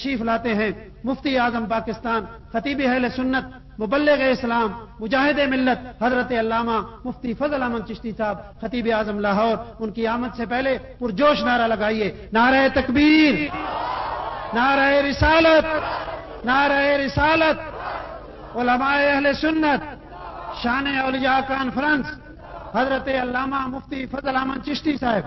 تشریف لاتے ہیں۔ مفتی اعظم پاکستان، خطیب اہل سنت، مبلغ اسلام، مجاہد ملت، حضرت علامہ مفتی فضل احمد چشتی صاحب، خطیب اعظم لاہور۔ ان کی آمد سے پہلے پرجوش نعرہ لگائیے۔ نعرہ تکبیر، نعرہ رسالت نعرہ رسالت، علماء اہل سنت، شان اولیاء کانفرنس، حضرت علامہ مفتی فضل احمد چشتی صاحب۔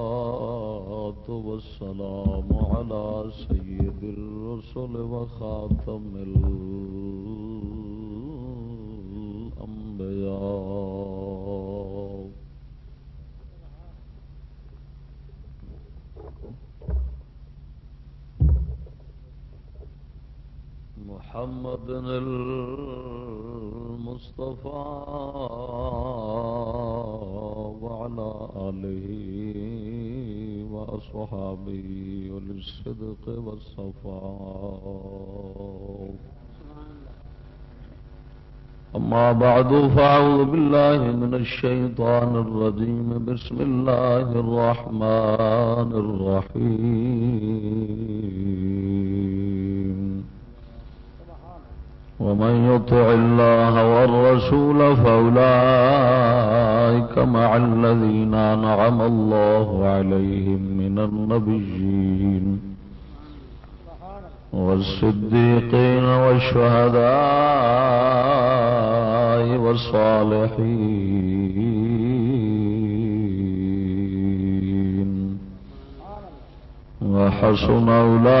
والصلاة والسلام على سيد الرسل وخاتم الأنبياء. محمد المصطفى وعلى آله وأصحابه وللصدق والصفاء. أما بعد، فأعوذ بالله من الشيطان الرجيم. بسم الله الرحمن الرحيم. ومن يطع الله والرسول فأولئك مع الذين نعم الله عليهم من النبيين والصديقين والشهداء والصالحين وحسن أولئك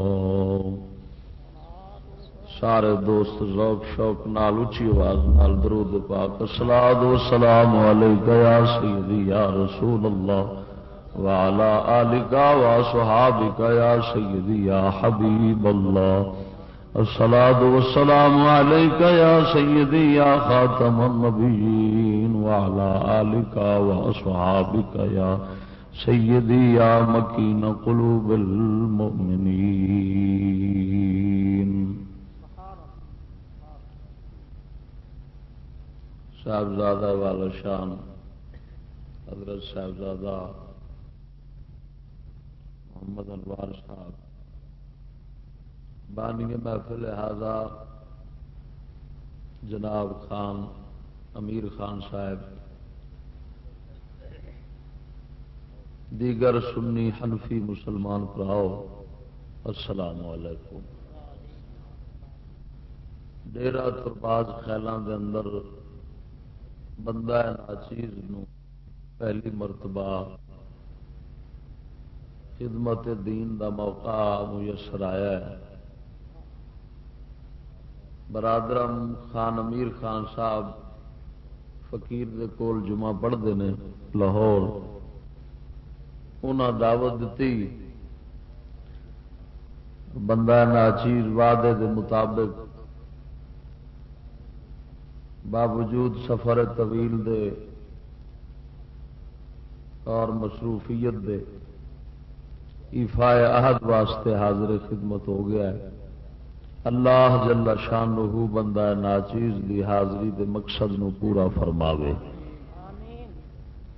سارے دوست ذوق شوق نال اچھی آواز نال درود پاک۔ الصلوۃ والسلام علیک یا سیدی یا رسول اللہ۔ وعلى آلک و صحابک یا سیدی یا حبیب اللہ۔ الصلاة والسلام علیک یا سیدی یا خاتم النبیین۔ وعلى آلک و صحابک یا سیدی یا مکین قلوب المؤمنین۔ صاحبزادہ والا شان، حضرت صاحبزادہ محمد انوار صاحب۔ بانی محفل لہذا جناب خان، امیر خان صاحب۔ دیگر سنی حنفی مسلمان پراؤ، السلام علیکم۔ ڈیرا ترباز خیلان دے اندر بندہ ناچیز نو، پہلی مرتبہ خدمت دین دا موقع میسر آیا ہے۔ برادرم خان امیر خان صاحب فقیر دے کول جمعہ پڑھتے ہیں لاہور۔ انہاں دعوت دیتی بندہ ناچیز، وعدے دے مطابق باوجود سفر طویل دے اور مصروفیت دے ایفائے عہد واسطے حاضر خدمت ہو گیا ہے۔ اللہ جل شان رحو بندہ ناچیز دی حاضری دے مقصد نو پورا فرماوے۔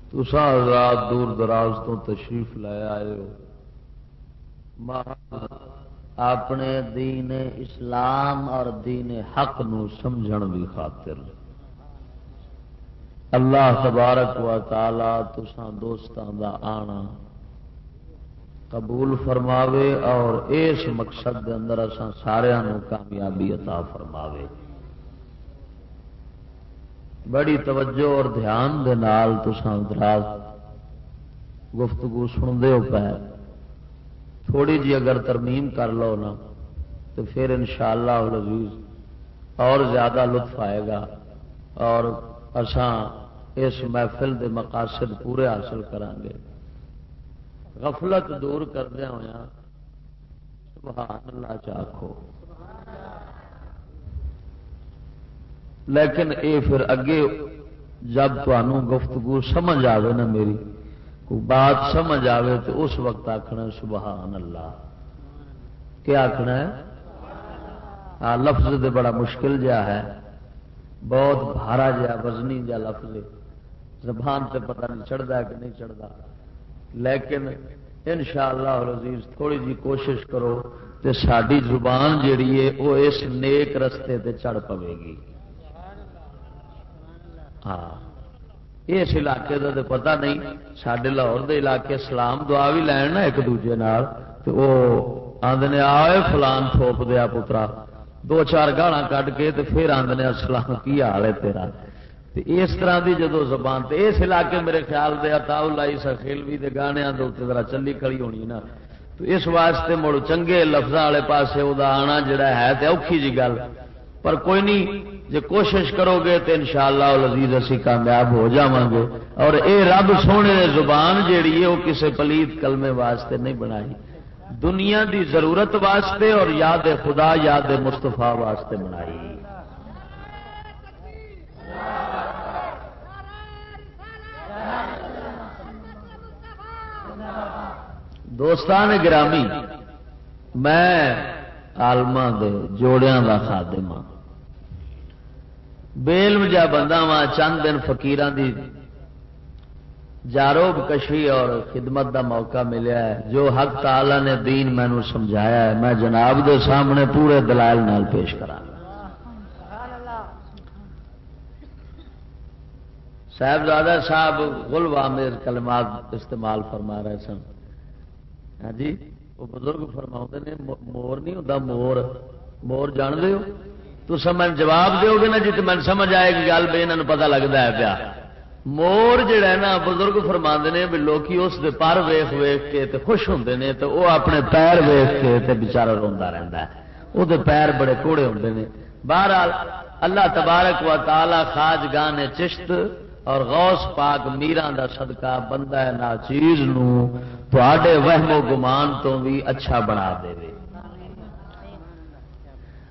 تسا رات دور دراز تو تشریف لے آئے ہو۔ اپنے دین اسلام اور دین حق نو سمجھن کی خاطر۔ اللہ تبارک و تعالی تسان دوستان دا آنا قبول فرماوے اور اس مقصد دے اندر اساں سارا کامیابی عطا فرماوے۔ بڑی توجہ اور دھیان دے نال دراز گفتگو سنتے ہو پہ تھوڑی جی اگر ترمیم کر لو نا تو پھر انشاءاللہ شاء اللہ اور زیادہ لطف آئے گا اور اسان اس محفل دے مقاصد پورے حاصل کریں گے۔ غفلت دور کردیا ہوا سبحان اللہ چاخو لیکن اے پھر اگے جب تمہوں گفتگو سمجھ آئے نا میری، کوئی بات سمجھ آئے تو اس وقت آخنا سبحان اللہ۔ کیا آخنا ہے؟ ہاں لفظ دے بڑا مشکل جہا ہے۔ بہت بھارا جہا، وزنی جا لفظ زبان سے پتہ نہیں چڑھتا کہ نہیں چڑھتا لیکن ان شاء اللہ تھوڑی جی کوشش کرو تو ساری زبان جیڑی ہے وہ اس نیک رستے تے چڑھ پوے گی۔ ہاں۔ اس علاقے کا تو پتا نہیں سڈے لاہور دے علاقے سلام دعا بھی لین نا ایک دوجے تو وہ آدھے آئے فلان تھوپ دیا پترا، دو چار گالا کھ کے پھر آدھے سلام کی حال ہے تیرا۔ اس طرح کی جدو زبان تے اس علاقے میرے خیال دے اتاؤ لائی سخیلوی کے گانے ذرا چلی کڑی ہونی نا۔ تو اس واسطے مڑ چنگے لفظ والے پاسے وہ آنا جڑا ہے تو اوکھی جی گل۔ پر کوئی نہیں جی کوشش کرو گے تو ان شاء اللہ لذیذ اسی کامیاب ہو جا گے۔ اور اے رب سونے زبان جیڑی ہے وہ کسی پلیت کلمے واسطے نہیں بنائی۔ دنیا دی ضرورت واسطے اور یاد خدا، یاد مستفا واسطے بنائی۔ دوستان گرامی، میں آلما دے جوڑیاں کا خادم ہاں۔ بےلم جا بندہ وا چند دن فکیران دی جاروب کشی اور خدمت دا موقع ملیا ہے۔ جو حق تعالی نے دین مینو سمجھایا ہے، میں جناب دے سامنے پورے دلائل نال پیش کرا صاحبزادہ صاحب گل وامر کلمات استعمال فرما رہے سن۔ ہاں جی وہ بزرگ فرما نے مور نہیں ہوتا مور مور جان دے ہو؟ تو سمجھ جواب دیو گے نا جی تو من سمجھ آئے گی گل بھی یہاں پتا لگتا ہے پیا۔ مور جڑا ہے نا، بزرگ فرما نے بھی لوگ اس دے پر ویخ ویخ کے تے خوش ہوں نے تو وہ اپنے پیر ویخ کے تے بچارا روا رہتا ہے۔ وہ پیر بڑے کوڑے ہوں نے۔ بہرحال، اللہ تبارک و تعالی خاج گان چشت اور غوث پاک میران دا صدقہ بندہ ہے نا چیز وہم و گمان تو بھی اچھا بنا دے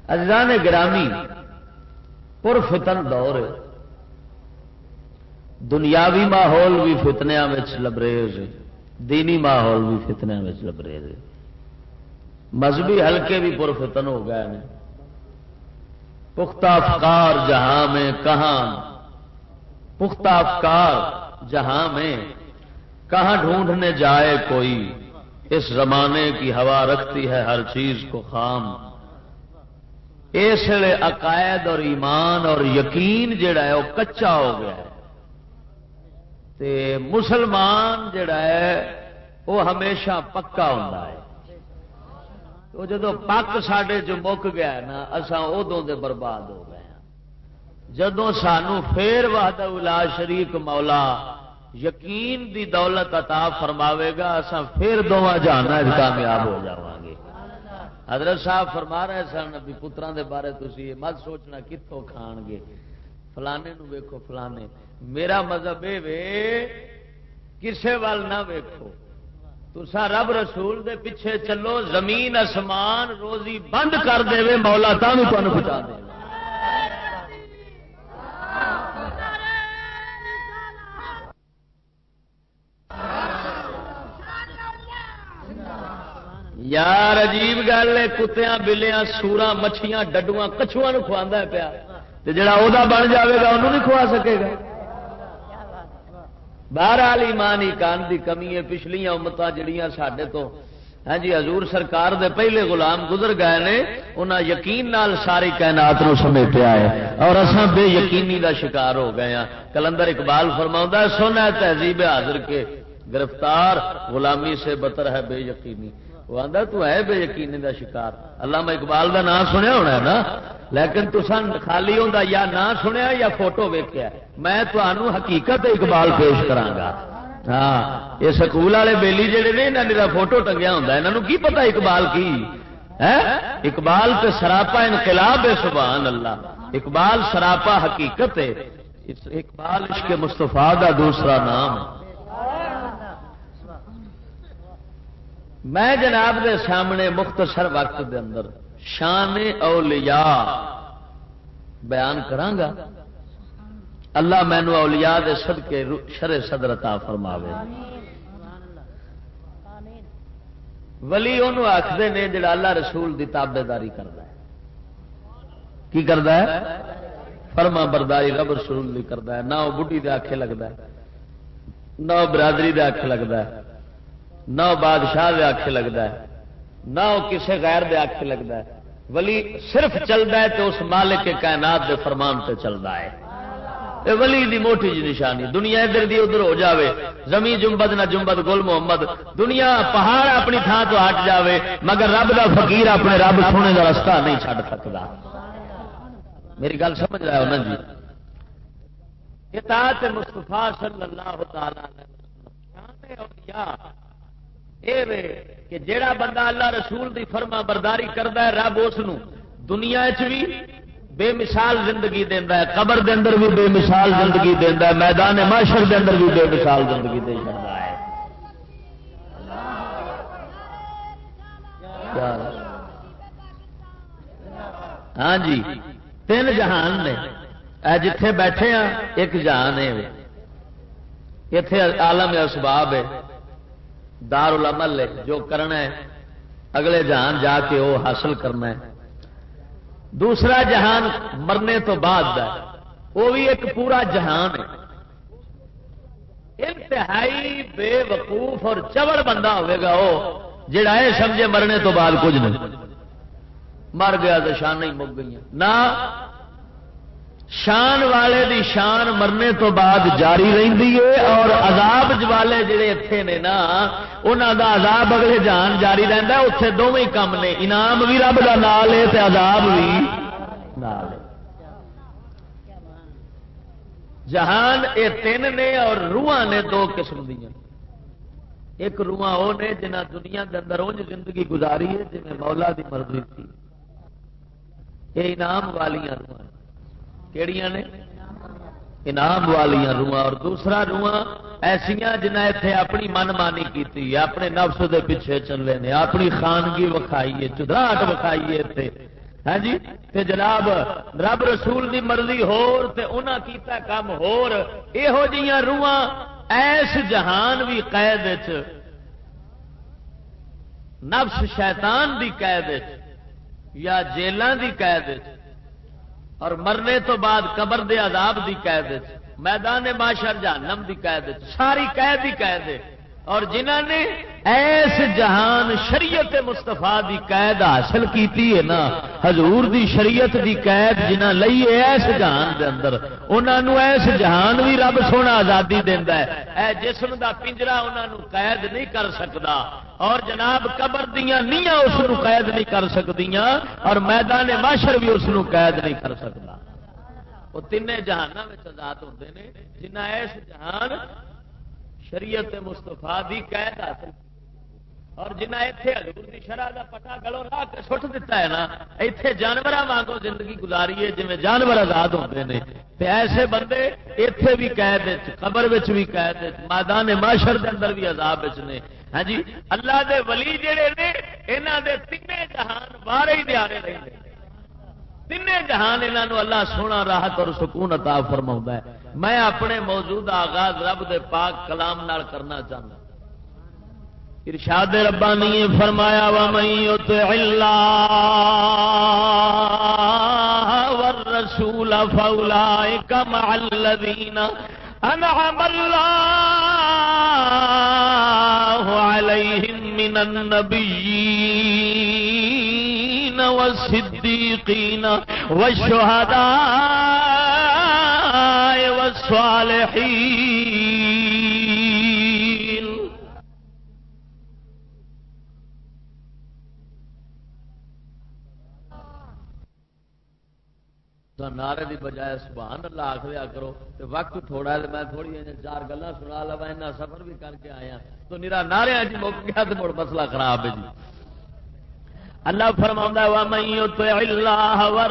ازان گرامی پر فتن دور، دنیاوی ماحول بھی فتنیا لبریز، دینی ماحول بھی فتنیا لبریز۔ مذہبی ہلکے بھی پر فتن ہو گئے ہیں پختہ افکار جہاں میں کہاں پختہ افکار جہاں میں کہاں ڈھونڈنے جائے کوئی، اس زمانے کی ہوا رکھتی ہے ہر چیز کو خام۔ اس لیے عقائد اور ایمان اور یقین جڑا ہے، وہ کچا ہو گیا ہے۔ تے مسلمان جڑا ہے، وہ ہمیشہ پکا ہوتا ہے۔ تو جدو پک سڈے چ مک گیا نا اسان ادو دے برباد ہو۔ گئے جدو سانو پھر وحد الا شریک مولا یقین دی دولت عطا فرماوے گا اسان پھر دونوں جانا کامیاب ہو جاؤں گے حضرت صاحب فرما رہے سن بھی پترا دے بارے تھی یہ مت سوچنا کتوں کھان گے فلانے نو ویکو فلانے۔ میرا مذہب یہ کسے وال نہ ویکو تسا رب رسول دے پیچھے چلو، زمین اسمان روزی بند کر دے مولا تمہیں پہنچا دے۔ یار عجیب گل ہے کتیا بلیاں سورا مچھیاں ڈڈو کچھوا کھوا پیا۔ جڑا وہ بن جاوے گا انہوں نہیں کھوا سکے گا۔ باہر والی ماں نہیں کان کی کمی ہے۔ پچھلیاں امت جڑیاں سڈے تو ہاں جی حضور سرکار دے پہلے غلام گزر گئے نے، انہاں یقین نال ساری کائنات نو سمیٹیا ہے۔ اور اساں بے یقینی دا شکار ہو گئے ہیں کلندر اقبال فرماؤں سونا تہذیب حاضر کے گرفتار غلامی سے بتر ہے، بے یقینی۔ وہ آتا تو ہے بے یقینی دا شکار. اللہ میں اقبال دا نام سنیا ہونا ہے نا؟ لیکن تسان خالی ہوں یا نہ سنیا یا فوٹو ویکیا میں تمہوں حقیقت اقبال پیش کرانگا ہاں یہ سکول والے بےلی جہے نے یہاں میرا فوٹو ٹنگیا ہوں یہاں کی پتا اقبال کی؟ اقبال تے سراپا انقلاب ہے سبحان اللہ اقبال سراپا حقیقت ہے۔ اقبال عشق مستفا کا دوسرا نام ہے۔ میں جناب دے سامنے مختصر وقت دے اندر شان اولیاء بیان کرانگا اللہ مینو اولیاء دے صدقے شر صدر عطا فرماوے۔ ولی انہوں آخر نے جڑا اللہ رسول دی تابے داری کرتا ہے۔ کی کرتا ہے؟ فرما برداری رب رسول دی کرتا ہے۔ نہ وہ بڑھی دے آخے لگتا ہے، نہ وہ برادری دے آخے لگتا ہے۔ نہ وہ بادشاہ دے آخے لگتا ہے، نہ وہ کسے غیر دے آخے لگتا ہے۔ ولی صرف چلتا ہے تو اس مالک کے کائنات دے فرمان سے چلتا ہے۔ اے ولی دی موٹی جی نشانی، دنیا ادھر دی ادھر ہو جاوے، زمین جنبد نہ جنبد، گل محمد، دنیا پہاڑ اپنی تھان تو ہٹ جاوے، مگر رب دا فقیر اپنے رب سونے کا رستہ نہیں چھڈ سکتا۔ میری گل سمجھ رہا ہو نا جی؟ اطاعت مصطفیٰ صلی اللہ تعالی علیہ وسلم کہ جیڑا بندہ اللہ رسول دی فرما برداری کرتا ہے، رب اس دنیا بھی بے مثال زندگی دینا ہے، قبر دے اندر بھی بے مثال زندگی دینا ہے، میدان معاشر دے اندر بھی بے مثال زندگی دے سکتا ہے۔ ہاں جی تین جہان نے۔ جتھے بیٹھے ہاں ایک جہان ہے۔ اتے آلم اسباب ہے۔ دار العمل ہے، جو کرنا ہے، اگلے جہان جا کے وہ حاصل کرنا ہے۔ دوسرا جہان مرنے تو بعد وہ بھی ایک پورا جہان ہے۔ انتہائی بے وقوف اور چبڑ بندہ ہوئے گا وہ، جڑا ہے، سمجھے مرنے تو بعد کچھ نہیں۔ مر گیا تو شان ہی مک گئی نہ شان والے دی شان مرنے تو بعد جاری رہی ہے اور عذاب والے جڑے اتے نے نا انہوں دا عذاب اگلے جان جاری رہتا ہے اتنے دونوں کام نے۔ انعام بھی رب کا نال ہے عذاب بھی نال جہان یہ تین نے اور روح نے دو قسم دیا ایک روح وہ نے جنہ دنیا کے اندر انج زندگی گزاری ہے جی مولا دی مرضی تھی۔ یہ انعام والیاں روح کہڑیاں نے؟ انعام والیا روح اور دوسرا روح ایسا جنہ اتنے اپنی من مانی کی اپنے نفس دے پیچھے چلے نے، اپنی خانگی وکھائیے چدراہٹ وکھائیے اتنے ہاں جی؟ تے جناب، رب رسول دی مرضی ہور تے انہاں کیتا کام ہور یہو جیاں روحاں ایس جہان بھی قید نفس شیطان دی قید یا جیلان دی قید اور مرنے تو بعد قبر دے عذاب دی قید میدان معاشر جہنم دی قید ساری قید ہی قید اور جنہ نے ایس جہان شریعت مستفا دی قید حاصل کیتی ہے نا، حضور دی شریعت دی قید جنہ لئی ہے ایس جہان دے اندر انہوں ایس جہان بھی رب سونا آزادی دینا ہے۔ اے جسم دا پنجرا انہوں قید نہیں کر سکتا اور جناب قبر دیا نیاں اس قید نہیں کر سکتی اور میدان معاشر بھی اس قید نہیں کر سکتا وہ تین جہان آزاد ہوتے ہیں جنہ ایس جہان شریعت مستفا دی قید حاصل اور جنہ اتنے ہزور کی شرح کا پٹا گلو لا کے سٹ دیتا ہے نا اتنے جانور وانگو زندگی گزاری ہے جی جانور آزاد ہوتے ہیں ایسے بندے اتے بھی قید قبر بھی قید میدان معاشر دے اندر بھی عذاب نے۔ ہاں جی اللہ دے ولی جڑے نے یہاں دے تین جہان بارے ہی دیارے رہے تین جہان یہاں اللہ سونا، راحت اور سکون عطا فرما ہے۔ میں اپنے موجود آغاز رب دے پاک کلام نال کرنا چاہتا ارشاد ربانی فرمایا وا والرسول فاولئک مع الذین انعم الله عليهم من النبيين والصديقين والشهداء والصالحين. تو نعرے دی بجائے سبحان اللہ آخر کرو تو وقت تھوڑا ہے میں تھوڑی چار گلا سنا لوا ایسا سفر بھی کر کے آیا تو نیرا نعرے جی مک گیا تو مڑ مسئلہ خراب ہے جی۔ اللہ فرما وا میں تو اللہ ور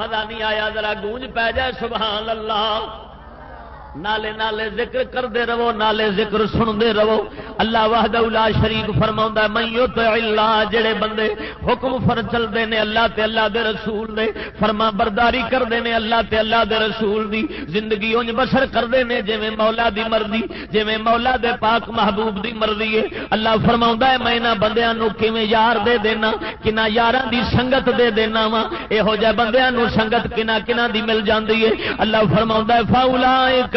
مزہ نہیں آیا ذرا گونج پی جائے سبحان اللہ۔ نالے نالے ذکر کرتے رہو، نالے ذکر سنتے رہو۔ اللہ وحد شریف فرما میو تو اللہ جڑے بندے حکم فر چلتے ہیں اللہ تے اللہ دے رسول دے، فرما برداری کرتے ہیں اللہ تے اللہ دے رسول دی۔ زندگی انج بسر کرتے ہیں جی مولا دی مرضی جی مولا دے پاک محبوب دی مرضی ہے۔ اللہ فرما ہے، میں یہاں بندیا یار دے دینا، کنا یار دی سنگت دے دینا وا یہو جہ بندیا سنگت کنا کنا دی مل جاتی ہے۔ اللہ فرما ہے فاؤلا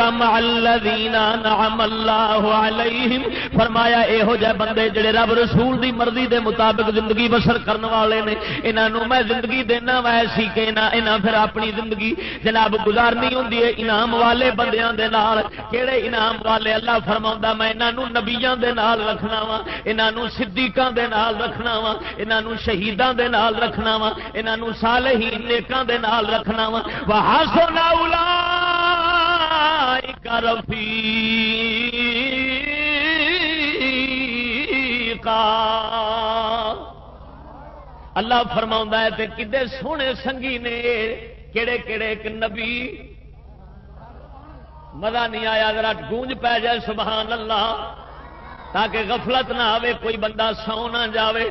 مع الذین نعم اللہ علیہم۔ فرمایا یہو جہ بندے جڑے رب رسول دی مرضی دے مطابق زندگی بسر کرنے والے نے انہوں میں زندگی دینا وا، ایسی کہ انہاں پھر اپنی زندگی جناب گزارنی ہوں انعام والے بندیاں دے نال کہڑے انعام والے اللہ فرما میں انہوں نبیاں دے نال رکھنا وا انہوں صدیقاں دے نال رکھنا وا انہوں شہیداں دے نال رکھنا وا انہوں صالحین نیکاں دے نال رکھنا وا۔ وحسن اولئک اللہ فرما ہے کدے سونے سنگی نے کہڑے کہڑے ایک نبی۔ مزہ نہیں آیا، ذرا گونج پی جائے، سبحان اللہ۔ تاکہ غفلت نہ آئے کوئی بندہ سو نہ جاوے۔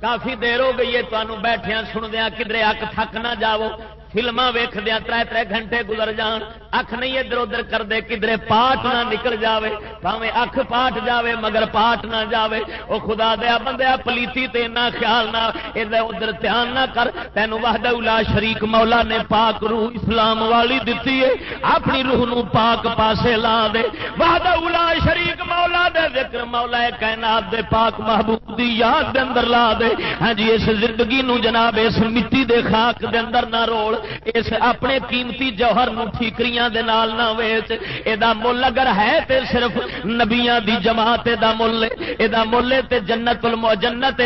کافی دیر ہو گئی ہے تمہوں بیٹھیا سندیا کدھر اک تھک نہ جاؤ فلما ویخدیا تر تر گھنٹے گزر جان۔ اکھ نہیں، ادھر ادھر کر دے کدھر پاٹ نہ نکل جاوے۔ پاوے اکھ پاٹ جاوے، مگر پاٹ نہ جاوے۔ او خدا دیا بندیا پلیتی تے نہ خیال نہ ادھر ادھر دھیان نہ کر۔ تین وحد الا شریک مولا نے پاک روح اسلام والی دتی ہے۔ اپنی روح نو پاک پاسے لا دے۔ وحد الا شریک مولا دے ذکر، مولا کائنات دے پاک محبوب دی یاد دے اندر لا دے۔ ہاں جی اس زندگی نو جناب، اس مٹی دے خاک دے اندر نہ رول اس اپنے قیمتی جوہر ٹھیکری نہ ویچ۔ یہ مل اگر ہے تے صرف نبیا دی جماعت دا مل یہ مل تے جنت جنت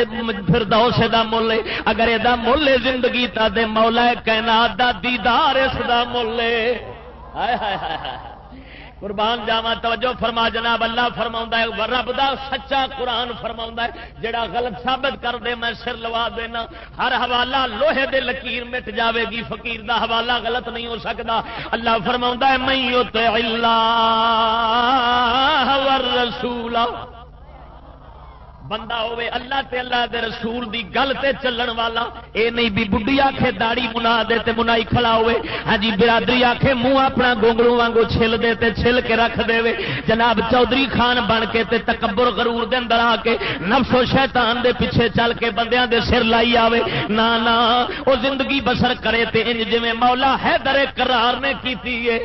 فردوس دا مل اگر یہ مل زندگی تا دے مولا کائنات دا دیدار اس دا مل ہائے ہائے ہائے۔ قربان جاوا توجہ فرما جناب، اللہ فرما ہے، رب دا سچا قرآن فرما ہے، جڑا غلط ثابت کر دے، میں سر لوا دینا۔ ہر حوالہ لوہے دے لکیر مٹ جاوے گی، فقیر دا حوالہ غلط نہیں ہو سکتا اللہ فرما ہے میں اللہ بندہ ہوے اللہ تے اللہ دے رسول دی گل تے چلن والا، اے نہیں بھی بڈھی آکھے داڑی منا دے تے منائی کھلا ہوے ہاں جی برادری آکھے منہ اپنا گونگلو وانگو چھل دے تے چھل کے رکھ دے وے جناب چودھری خان بن کے تے تکبر غرور دے اندر آ کے نفس و شیطان دے پیچھے چل کے بندیاں دے سر لائی آوے۔ نا نا، او زندگی بسر کرے تے انج جویں مولا حیدر قرار نے کیتی ہے۔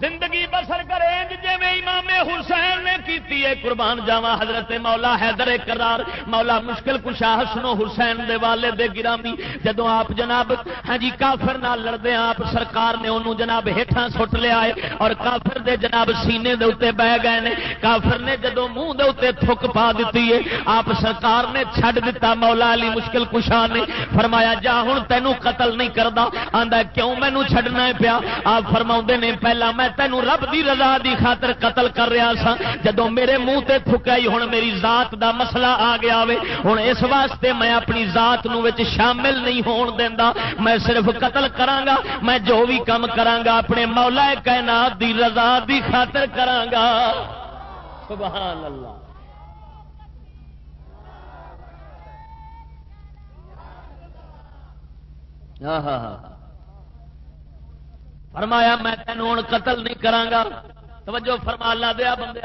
زندگی بسر کرے جی امام حسین نے کیتی ہے، قربان جاوا حضرت مولا حیدر کرار مولا مشکل کشا حسنو حسین دے والے دے گرامی جدو آپ جناب ہاں جی کافر نہ لڑتے آپ سرکار نے انہوں جناب ہیٹھاں سٹ لیا ہے اور کافر دے جناب سینے دے اتنے بہ گئے نے، کافر نے جدو منہ دے اتنے تھک پا دیتی ہے، آپ سرکار نے چھڈ دیتا مولا علی مشکل کشا نے، فرمایا، جا ہوں تینوں قتل نہیں کرتا آندا کیوں مینو چھڈنا پیا؟ آپ فرما نے، پہلا میں تینوں رب دی رضا دی خاطر قتل کر رہا سا جدو میرے منہ تے تھکائی ہوں میری ذات دا مسئلہ آ گیا وے۔ ہوں اس واسطے میں اپنی ذات نو وچ شامل نہیں ہون دینا میں صرف قتل کرانگا میں جو بھی کام کرانگا اپنے مولا کائنات دی رضا دی خاطر کرانگا سبحان اللہ۔ ہاں ہاں ہاں۔, ہاں۔ فرمایا میں تینوں ہوں قتل نہیں کرا توجہ فرما لا دیا بندے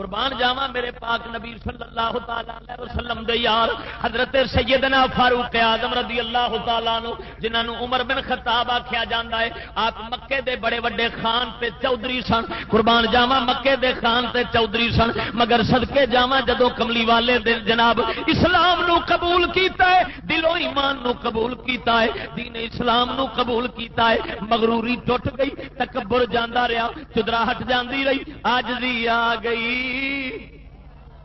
قربان جاوا میرے پاک نبی صلی اللہ تعالی وسلم دے یار، حضرت سیدنا فاروق اعظم رضی اللہ تعالی نو جنہاں نو عمر بن خطاب آکھیا جاندا ہے، آپ مکے دے بڑے بڑے خان تے چودھری سن۔ قربان جاوا مکے دے خان تے چودھری سن۔ مگر صدکے جاوا جدو کملی والے دے جناب، اسلام نو قبول کیتا ہے، دلوں ایمان نو قبول کیتا ہے، دین اسلام نو قبول کیتا ہے۔ مغروری ٹوٹ گئی، تکبر جاندا رہیا چدراہٹ جاندی رہی، آج دی آ گئی۔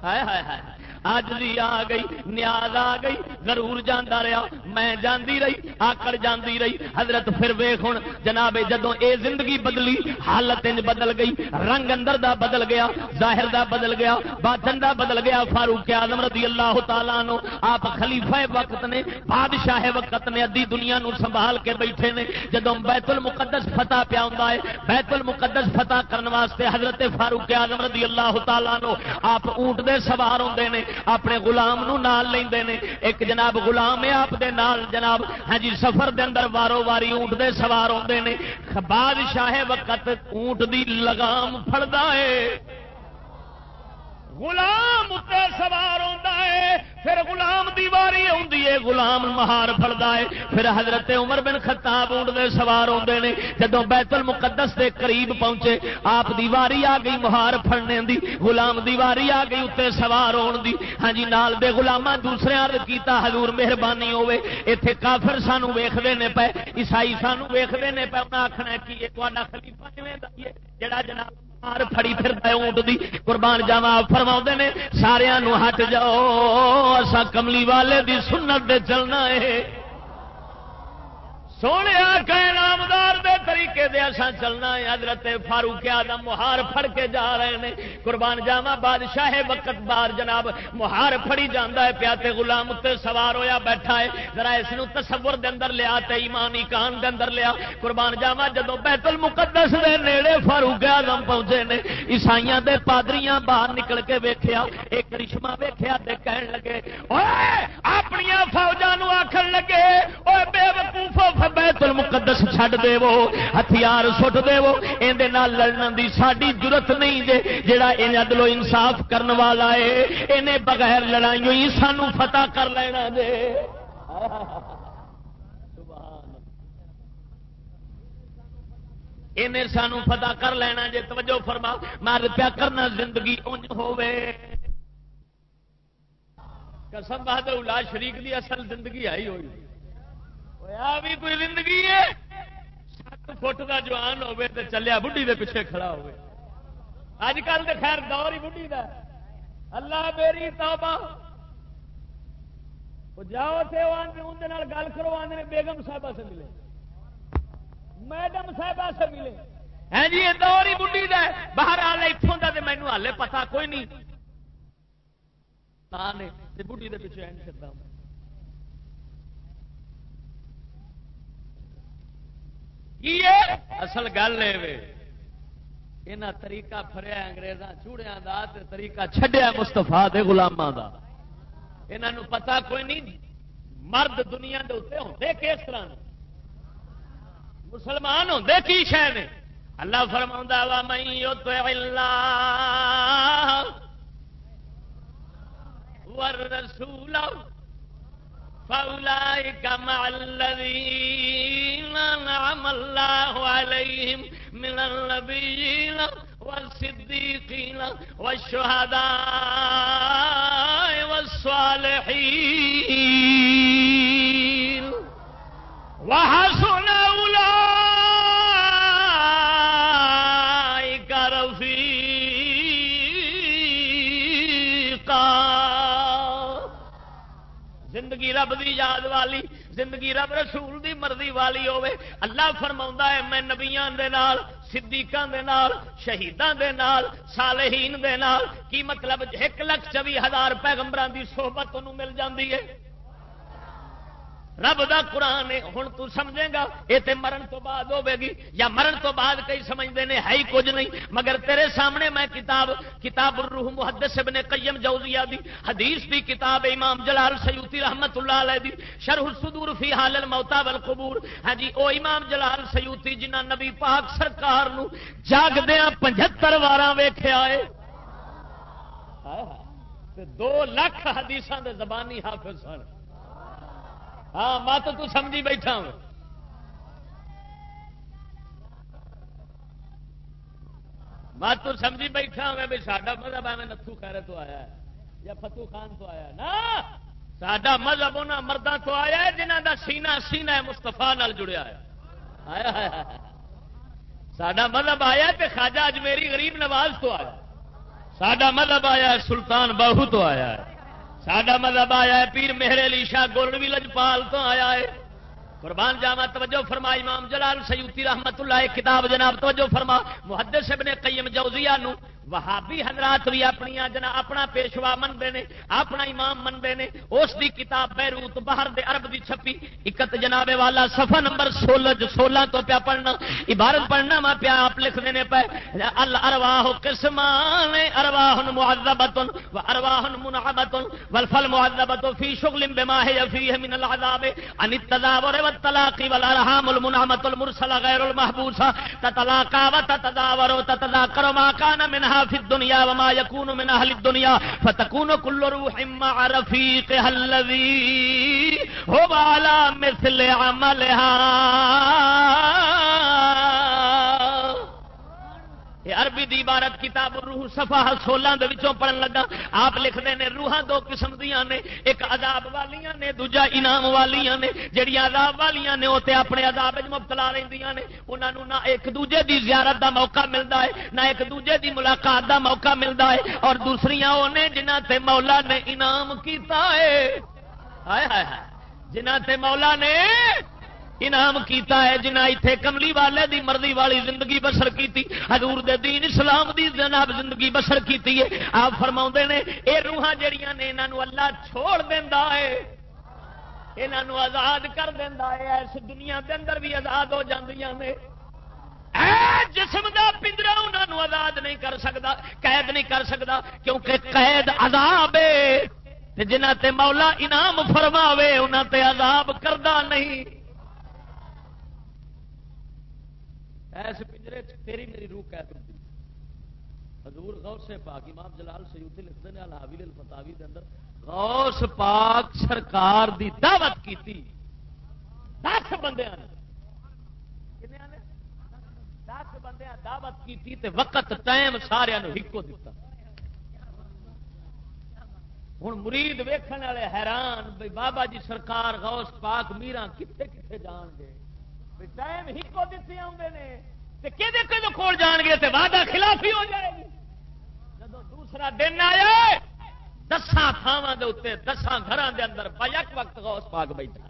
ہائے ہائے ہائے آج بھی آ گئی، نیاز آ گئی، ضرور جانا رہا، میں جاندی رہی، آکڑ جاندی رہی۔ حضرت پھر ویخ ہوں جناب جدو اے زندگی بدلی، حالت بدل گئی، رنگ اندر دا بدل گیا، ظاہر دا بدل گیا، باطن دا بدل گیا۔ فاروق آزم رضی اللہ تعالیٰ نو آپ خلیفہ وقت نے، بادشاہ وقت نے ادی دنیا نو سنبھال کے بیٹھے نے۔ جدو بیت المقدس فتح پیا ہوں ہے، بیت المقدس فتح کرنے واسطے حضرت فاروق آزم رضی اللہ تعالیٰ نو آپ اونٹ دے سوار ہوتے ہیں اپنے گلام نال لے ایک جناب غلام ہے آپ دے نال، جناب۔ ہاں جی سفر دے اندر وارو واری اونٹ دے سوار ہوندے ہیں بادشاہ وقت اونٹ دی لگام پھڑدا ہے۔ غلام اتنے سوار ہوتا ہے، پھر غلام دیواری آتی ہے، غلام مہار فلدا ہے۔ پھر حضرت عمر بن خطاب اونٹ سوار ہوتے ہیں جدو بیت المقدس دے قریب پہنچے، آپ دیواری آ گئی مہار فڑنے دی، غلام دیواری آ گئی اتنے سوار ہون دی۔ ہاں جی نال دے غلاما دوسرے عرض کیتا، حضور مہربانی ہوے ایتھے کافر سانو ویکھدے نے پے، عیسائی سانو ویکھدے نے پے، انہاں آکھنا کی یہ تہاڈا خلیفہ کیویں دا جڑا جناب فڑی پھر اونٹ دی قربان جاوا فرما نے سارا ہٹ جاؤ اصا کملی والے دی سنت دے چلنا ہے سونے نامدار دے طریقے دے اساں چلنا ہے۔ حضرت فاروق آدم مہار پھڑ کے جا رہے ہیں قربان جاوا بادشاہ وقت بار جناب۔ مہار پھڑی جانا ہے پیاتے غلام اتنے سوار ہویا بیٹھا ہے۔ ذرا اس تصور دے اندر لیا تے ایمانی کان دے اندر لیا۔ قربان جاوا جدو بیت المقدس دے نیڑے فاروق آدم پہنچے نے، عیسائیاں دے پادریاں باہر نکل کے ویکھیا۔ ایک کرشمہ ویکھیا تے کہن لگے اوے اپنی فوجاں نو آکھن لگے اوے بے وقوفو بیت المقدس چھڈ دے وہ ہتھیار سٹ دے وہ اندے نال لڑن دی ساڈی ضرورت نہیں جے جڑا ان عدل و انصاف کرن والا ہے انہیں بغیر لڑائیوں ہی سانو فتح کر لینا دے انہیں سانو فتح کر لینا جے، توجہ فرما، مار پیا کرنا زندگی انج ہوے قسم بہادر الا شریک دی اصل زندگی آئی ہوئی۔ بھی کوئی زندگی ہے سات فٹ کا جوان ہوے تو چلیا بڑھی دے پیچھے کھڑا ہوے اج کل تو خیر دور ہی بڑھی دا اللہ میری توبہ جاؤ تھے اندر گل کرو آدھے بیگم صاحبہ سے ملے میڈم صاحبہ سے ملے ہے جی یہ دور ہی بڑھی دا باہر آ اتوں کا تو مینو ہالے پتا کوئی نہیں بڑھی دے پیچھے این چلتا ہوں اصل گل یہ طریقہ فریا انگریزاں چوڑیا کا طریقہ چھڈیا مستفا دے گلاما کا یہاں پتا کوئی نہیں مرد دنیا کے اتنے ہوتے کس طرح مسلمان ہوتے کی شہ نے؟ اللہ فرما وا مئی ور رسول فأولئك مع الذين نعم الله عليهم من النبيين والصديقين والشهداء والصالحين وحسن زندگی رب دی یاد والی، زندگی رب رسول دی مرضی والی ہوے اللہ فرما ہے، میں نبیاں دے نال، صدیقاں دے نال، شہیداں دے نال، صالحین دے نال، کی مطلب ایک لاکھ چوی ہزار پیغمبران دی صحبت انہوں مل جاندی ہے۔ رب دا قرآن ہوں تو سمجھے گا، یہ تے مرن تو بعد ہوے گی، یا مرن تو بعد کئی سمجھتے ہیں ہے ہی کچھ نہیں۔ مگر تیرے سامنے میں کتاب کتاب الروح محدث ابن قیم جوزیہ دی، حدیث دی کتاب امام جلال سیوتی رحمت اللہ علیہ دی۔ شرح الصدور فی حال الموتا والقبور۔ ہاں جی او امام جلال سیوتی جنہ نبی پاک سرکار نو جاگدیاں 75 واراں ویکھیا ہے دو لاکھ حدیث دے زبانی حافظ سن۔ ہاں مت تو سمجھی بیٹھا ہوں۔ مت تو سمجھی بیٹھا ہوں بھی ساڈا مذہب ہے نتھو خیر تو آیا ہے، یا فتو خان تو آیا نا سڈا مذہب انہوں مردوں تو آیا ہے جنہ کا سینا سینا مستفا جڑیا ہے۔ سڈا مذہب آیا تو خاجا اجمیری غریب نواز تو آیا سڈا مذہب آیا ہے سلطان بہو تو آیا ہے۔ ساڈا مذہب آیا ہے، پیر میرے علی شاہ گولڈوی لجپال تو آیا ہے۔ قربان جاوا توجہ فرما امام جلال سیوتی رحمت اللہ کتاب جناب توجہ فرما، محدث ابن قیم جوزیہ نو۔ وہابی حضرات بھی اپنی جنا اپنا پیشوا منگے نے اپنا امام منگے نے اس دی کتاب بیروت باہر دے عرب دی چھپی۔ اکت جناب والا صفحہ نمبر سولہ سولہ تو پیا پڑھنا۔ عبارت پڑھنا وا پیا آپ لکھ دینے پہ الارواح قسمان، ارواح معذبت و ارواح منعمت والفل معذبت فی شغل بما هي فيه من العذاب۔ ان التداور والطلاق والارحام المنعمت المرسل غیر المحبوسه تتلاقى وتتداور وتتذاكر ما كان منها۔ فی الدنیا وما یکون من اہل الدنیا فتکون کل روح مع رفیقها الذی هو على مثل عملها. عربی دی عبارت کتاب روح سفا سولہ پڑھن لگا۔ آپ لکھتے ہیں روحاں دو قسم دیا نے، ایک عذاب والیاں نے، دوجا انعام والیاں نے۔ جہیا عذاب والیاں نے وہ اپنے عذاب مبتلا رہی نے۔ انہوں نہ ایک دوجے دی زیارت دا موقع ملتا ہے، نہ ایک دوجے دی ملاقات دا موقع ملتا ہے۔ اور دوسری وہ نے جنہ تے مولا نے انعام کیتا ہے۔ جنہ تے مولا نے انعام کیتا ہے جنہ اتنے کملی والے دی مرضی والی زندگی بسر کی حضور دے دین اسلام دی جناب زندگی بسر کی آپ فرما نے یہ روحان جہیا نے یہاں اللہ چھوڑ دینا ہے یہاں آزاد کر دینا ہے۔ اس دنیا کے اندر بھی آزاد ہو نے۔ جسم کا پنجرا انہوں آزاد نہیں کر سکتا قید نہیں کر سکتا کیونکہ قید عذاب ہے۔ جنہ تے مولا انعام فرماوے انہوں تے عذاب کردا نہیں۔ ایس پنجرے تیری میری روح قید ہوتی حضور غوث پاک، امام جلال سیوتی لکھتے ہیں الحاویل الفتاوی دے اندر، غوث پاک سرکار دی دعوت کیتی۔ دس بندے دس بندے دعوت کی وقت، ٹائم سارا ہکو دیتا ہوں مرید ویکھن والے حیران بھائی بابا جی سرکار غوث پاک میرا کتنے کتنے جان گے؟ ٹائم ہکو دیتے آتے کہ کول جان گے تو وعدہ خلافی ہو جائے گی۔ جب دوسرا دن آیا دسان تھاواں اتنے دسان گھروں کے اندر بیک وقت غوث پاک بیٹھا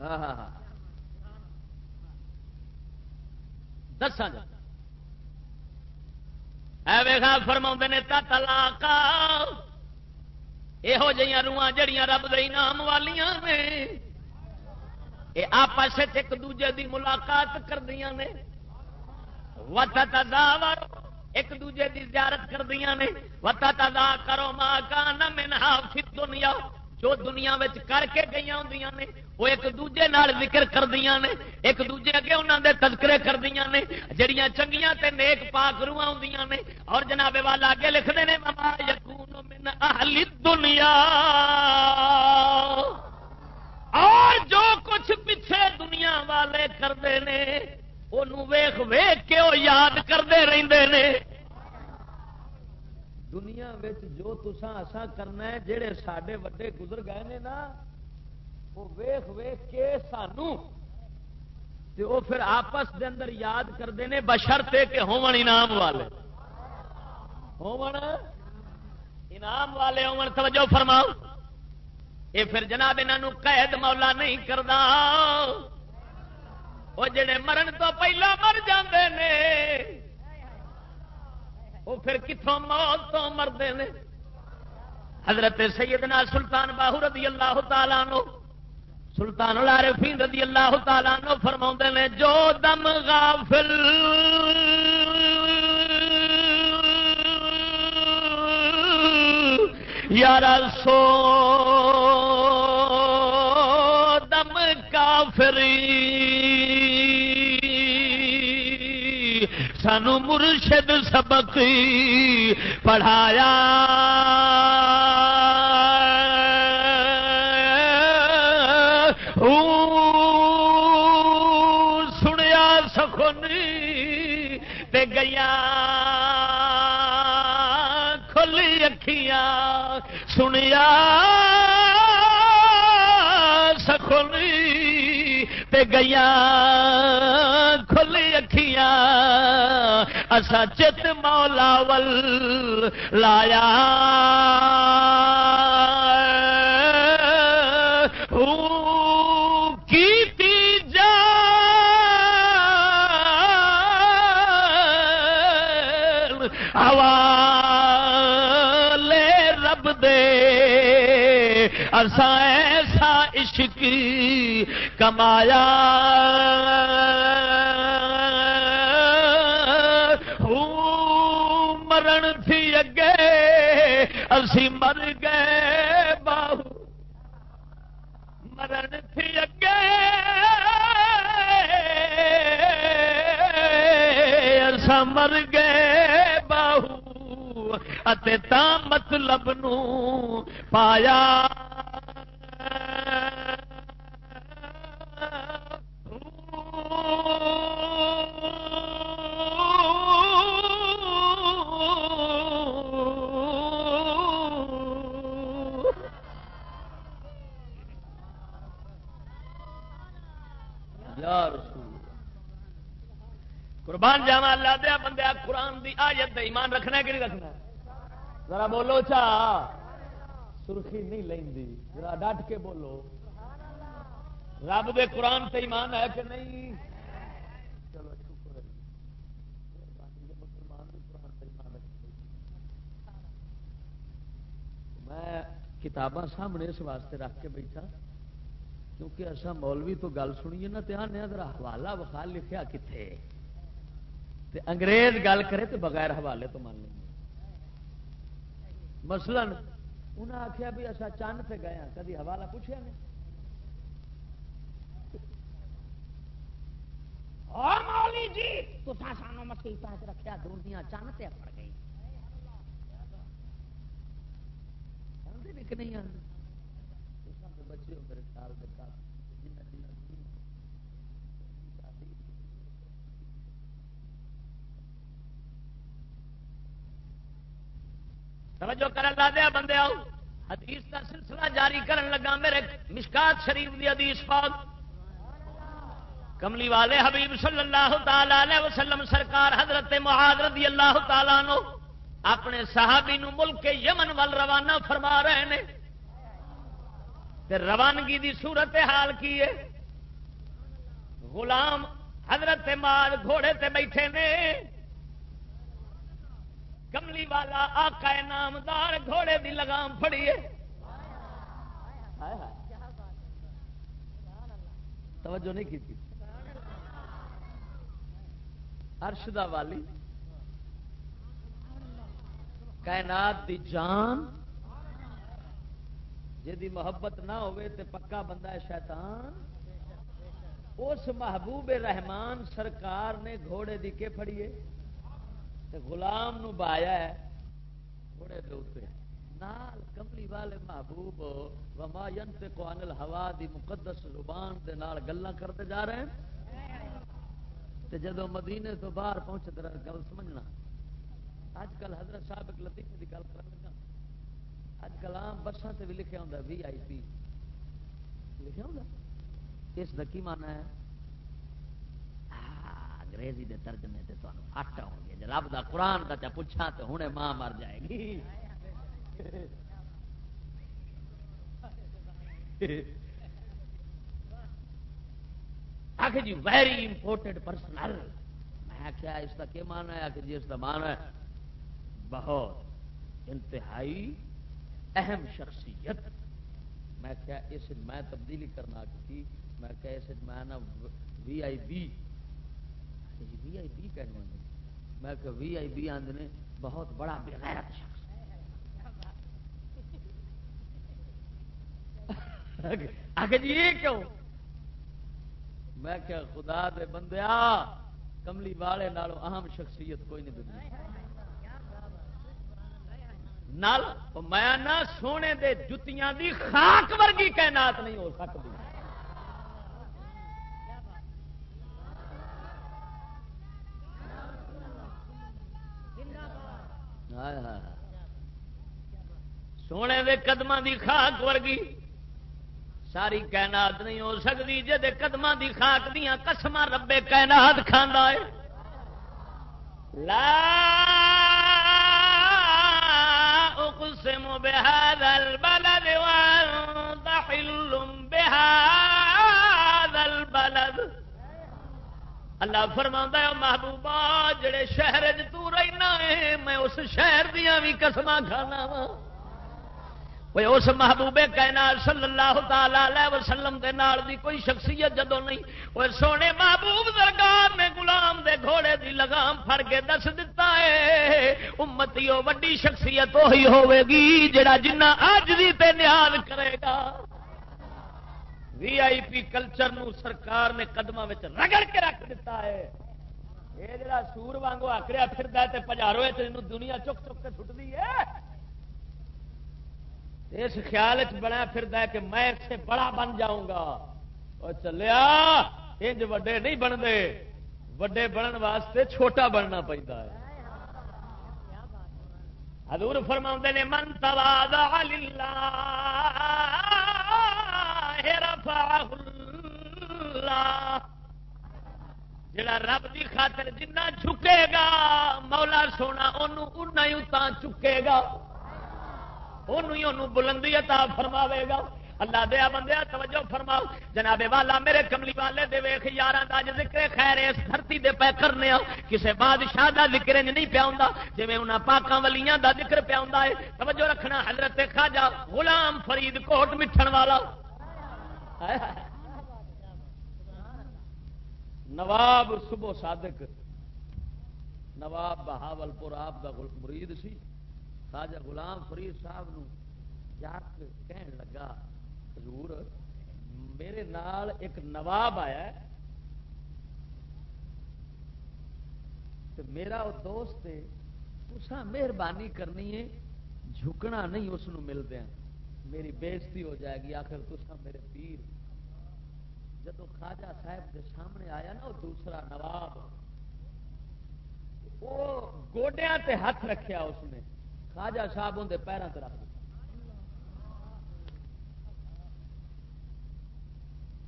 ہاں ہاں ہاں۔ دسان ویخا فرما نے تلاک یہو جہاں روح جڑیاں رب دئی نام والیاں نے۔ یہ آپس ایک دوجے دی ملاقات کردیا نے۔ وت تدا ایک دوجے دی زیارت کردیا نے۔ وت تدا کرو ماں کا نہ دنیا جو دنیا کر کے گئی ہوں نے، وہ ایک دوجے نال ذکر کردیا نے، ایک دوجے اگے انہوں دے تذکرے کردیا نے، جڑیاں چنگیاں تے نیک پاک روح ہوں نے۔ اور جناب والا اگے لکھتے ہیں مما یقون من اہل دنیا اور جو کچھ پیچھے دنیا والے کرتے ہیں وہ ویخ ویخ کے وہ یاد کرتے رہتے ہیں دنیا جو تسان اسا کرنا ہے جہے سڈے وڈے گزر گئے نے نا، وہ ویخ ویخ کے سانو۔ وہ پھر آپس دے اندر یاد کرتے ہیں بشرتے کہ ہون انعام والے۔ ہون انعام والے ہون توجہ فرماؤ۔ یہ پھر جناب یہاں قید مولا نہیں کرتا وہ جڑے مرن تو پہلا مر جاندے نے وہ پھر کتوں موت تو مرتے ہیں حضرت سیدنا سلطان باہو رضی اللہ تعالیٰ نو سلطان العارفین رضی اللہ تعالیٰ نو فرما نے، جو دم غافل یار سو دم کافری سانو مرشد سبق پڑھایا۔ سنیا سخنی تے گیا کھلی اکھیاں سنیا سخنی تے گیا اسا چت مولا ول لایا۔ رب دے۔ ایسا عشق کمایا۔ مر گئے باہو اتے تا مطلب نو پایا ایمان رکھنا ہے کہ نہیں رکھنا ذرا بولو چا سرخی نہیں لینی ذرا ڈٹ کے بولو۔ رب دے قرآن تے ایمان ہے کہ نہیں؟ چلو اچھا، شکر میں کتاباں سامنے اس واسطے رکھ کے بیٹھا، کیونکہ اصا مولوی تو گل سنیے نا دھیان ذرا حوالہ وخال لکھیا کتنے تے انگریز گل کرے تو بغیر حوالے تو مان لیں مثلا انہیں آخیا بھی اصا چند پہ گئے ہیں کدی حوالہ پوچھا نہیں اور مولی جی تو سانو مسیح پاس رکھیا دنیا چند تے پڑ گئی۔ بھی کہ نہیں آندے تساں تے بچے ہو میرے خیال دے کافی جنہ جنہ دین شادی توجہ کر اللہ دیا بندے آؤ۔ حدیث کا سلسلہ جاری کرن لگا میرے مشکات شریف دی حدیث پاک۔ کملی والے حبیب صلی اللہ تعالی علیہ وسلم سرکار حضرت معاذ رضی اللہ تعالیٰ نو اپنے صحابی نو ملک کے یمن وال روانہ فرما رہے ہیں تے روانگی دی صورت حال کی ہے؟ غلام حضرت معاذ گھوڑے تے بیٹھے نے۔ کملی والا آقا نامدار، گھوڑے دی لگام پھڑی ہے۔ توجہ نہیں کی تھی۔ ارشدہ والی، کائنات دی جان جی محبت نہ ہوئے تے پکا بندہ ہے شیطان، اس محبوب رحمان سرکار نے گھوڑے دی کے پھڑیے تے غلام نو بایا ہے، گھوڑے دے اوپر۔ نال کملی والے محبوب، وما ينطق عن الهوا دی مقدس زبان دے نال گلاں کرتے جا رہے ہیں۔ تے جدو مدینے تو باہر پہنچے تے گل سمجھنا۔ اج کل حضرت صاحب ایک لطیفے دی گل کر لگا اج کل عام بساں تے بھی لکھیا ہوندا وی آئی پی لکھیا ہوندا اس دا کی معنی ہے؟ انگریزی دے ترجمے تے تانوں ہٹ آؤ گے۔ رب دا قرآن دا چا پوچھا تے ہنے ماں مر جائے گی۔ آخر جی ویری امپورٹنٹ پرسنل میں کیا اس کا کیا مانا ہے؟ آخر جی اس کا مانا ہے بہت انتہائی اہم شخصیت۔ میں کیا اس میں تبدیلی کرنا کی جی، میں کیا اس میں نا وی آئی بی وی آئی بی کہنے والے میں کہ وی آئی بی آندنے بہت بڑا بغیرت شخص۔ آخر جی یہ کیوں؟ میں کیا خدا دے بندیا کملی والے نالوں اہم شخصیت کوئی نہیں دنیا۔ نال، میں نہ سونے دے جتیاں دی خاک ورگی کائنات نہیں ہو سکتی۔ سونے دے قدم دی خاک ورگی ساری کائنات نہیں ہو سکتی جی قدم دی خاک دیا قسم ربے کائنات کھانا ہے۔ لا اقسم بهذا البلد اللہ فرما ہے محبوبہ جڑے شہر رہنا ہے، میں اس شہر دیا بھی قسم کھانا وا. اس محبوبے کائنات صلی اللہ تعالی وسلم دے نال دی کوئی شخصیت جدو نہیں۔ وہ سونے محبوب درگاہ میں غلام دے گھوڑے دی لگام پھڑ کے دس دیتا ہے، امتی وہ وڈی شخصیت وہی ہوے گی جڑا جنہ اج دی تے نیاز کرے گا۔ وی آئی پی کلچر نو سرکار نے قدم رگڑ کے رکھ دیتا ہے۔ یہ جڑا سور وانگو آکڑیا پھر پجارو دنیا چک چک کے چھٹتی ہے۔ اس خیال بنا پھر کہ میں اس سے بڑا بن جاؤں گا۔ اور چلیا، انج وڈے نہیں بنتے وڈے بننے واسطے چھوٹا بننا پہنتا ہے۔ حضور فرما نے، من تباد جڑا رب دی خاطر جنہ چکے گا، مولا سونا انہوں چکے گا۔ بلندی عطا فرماوے گا۔ اللہ دیا بندیا، توجہ فرماؤ۔ جناب والا، میرے کملی والے دے ویخ یار ذکر خیر اس دھرتی دے پہ کرنے کسے بادشاہ دا ذکر نہیں پیا جی انہوں پاکاں ولیاں دا ذکر پیا ہے۔ توجہ رکھنا، حضرت خواجہ غلام فرید کوٹ مٹھن والا۔ نواب صبح صادق، نواب بہاول پور آپ کا مرید سی، خواجہ غلام فرید صاحب نو جاک کہن لگا، حضور میرے نال ایک نواب آیا ہے تو میرا وہ دوست ہے اسا مہربانی کرنی ہے، جھکنا نہیں اس ملتے میری بےزتی ہو جائے گی، آخر تسا میرے پیر۔ جب خواجہ صاحب کے سامنے آیا نا وہ دوسرا نواب۔ وہ گوڈیا تے ہاتھ رکھیا اس نے۔ خواجہ صاحب اندر پیروں سے رکھ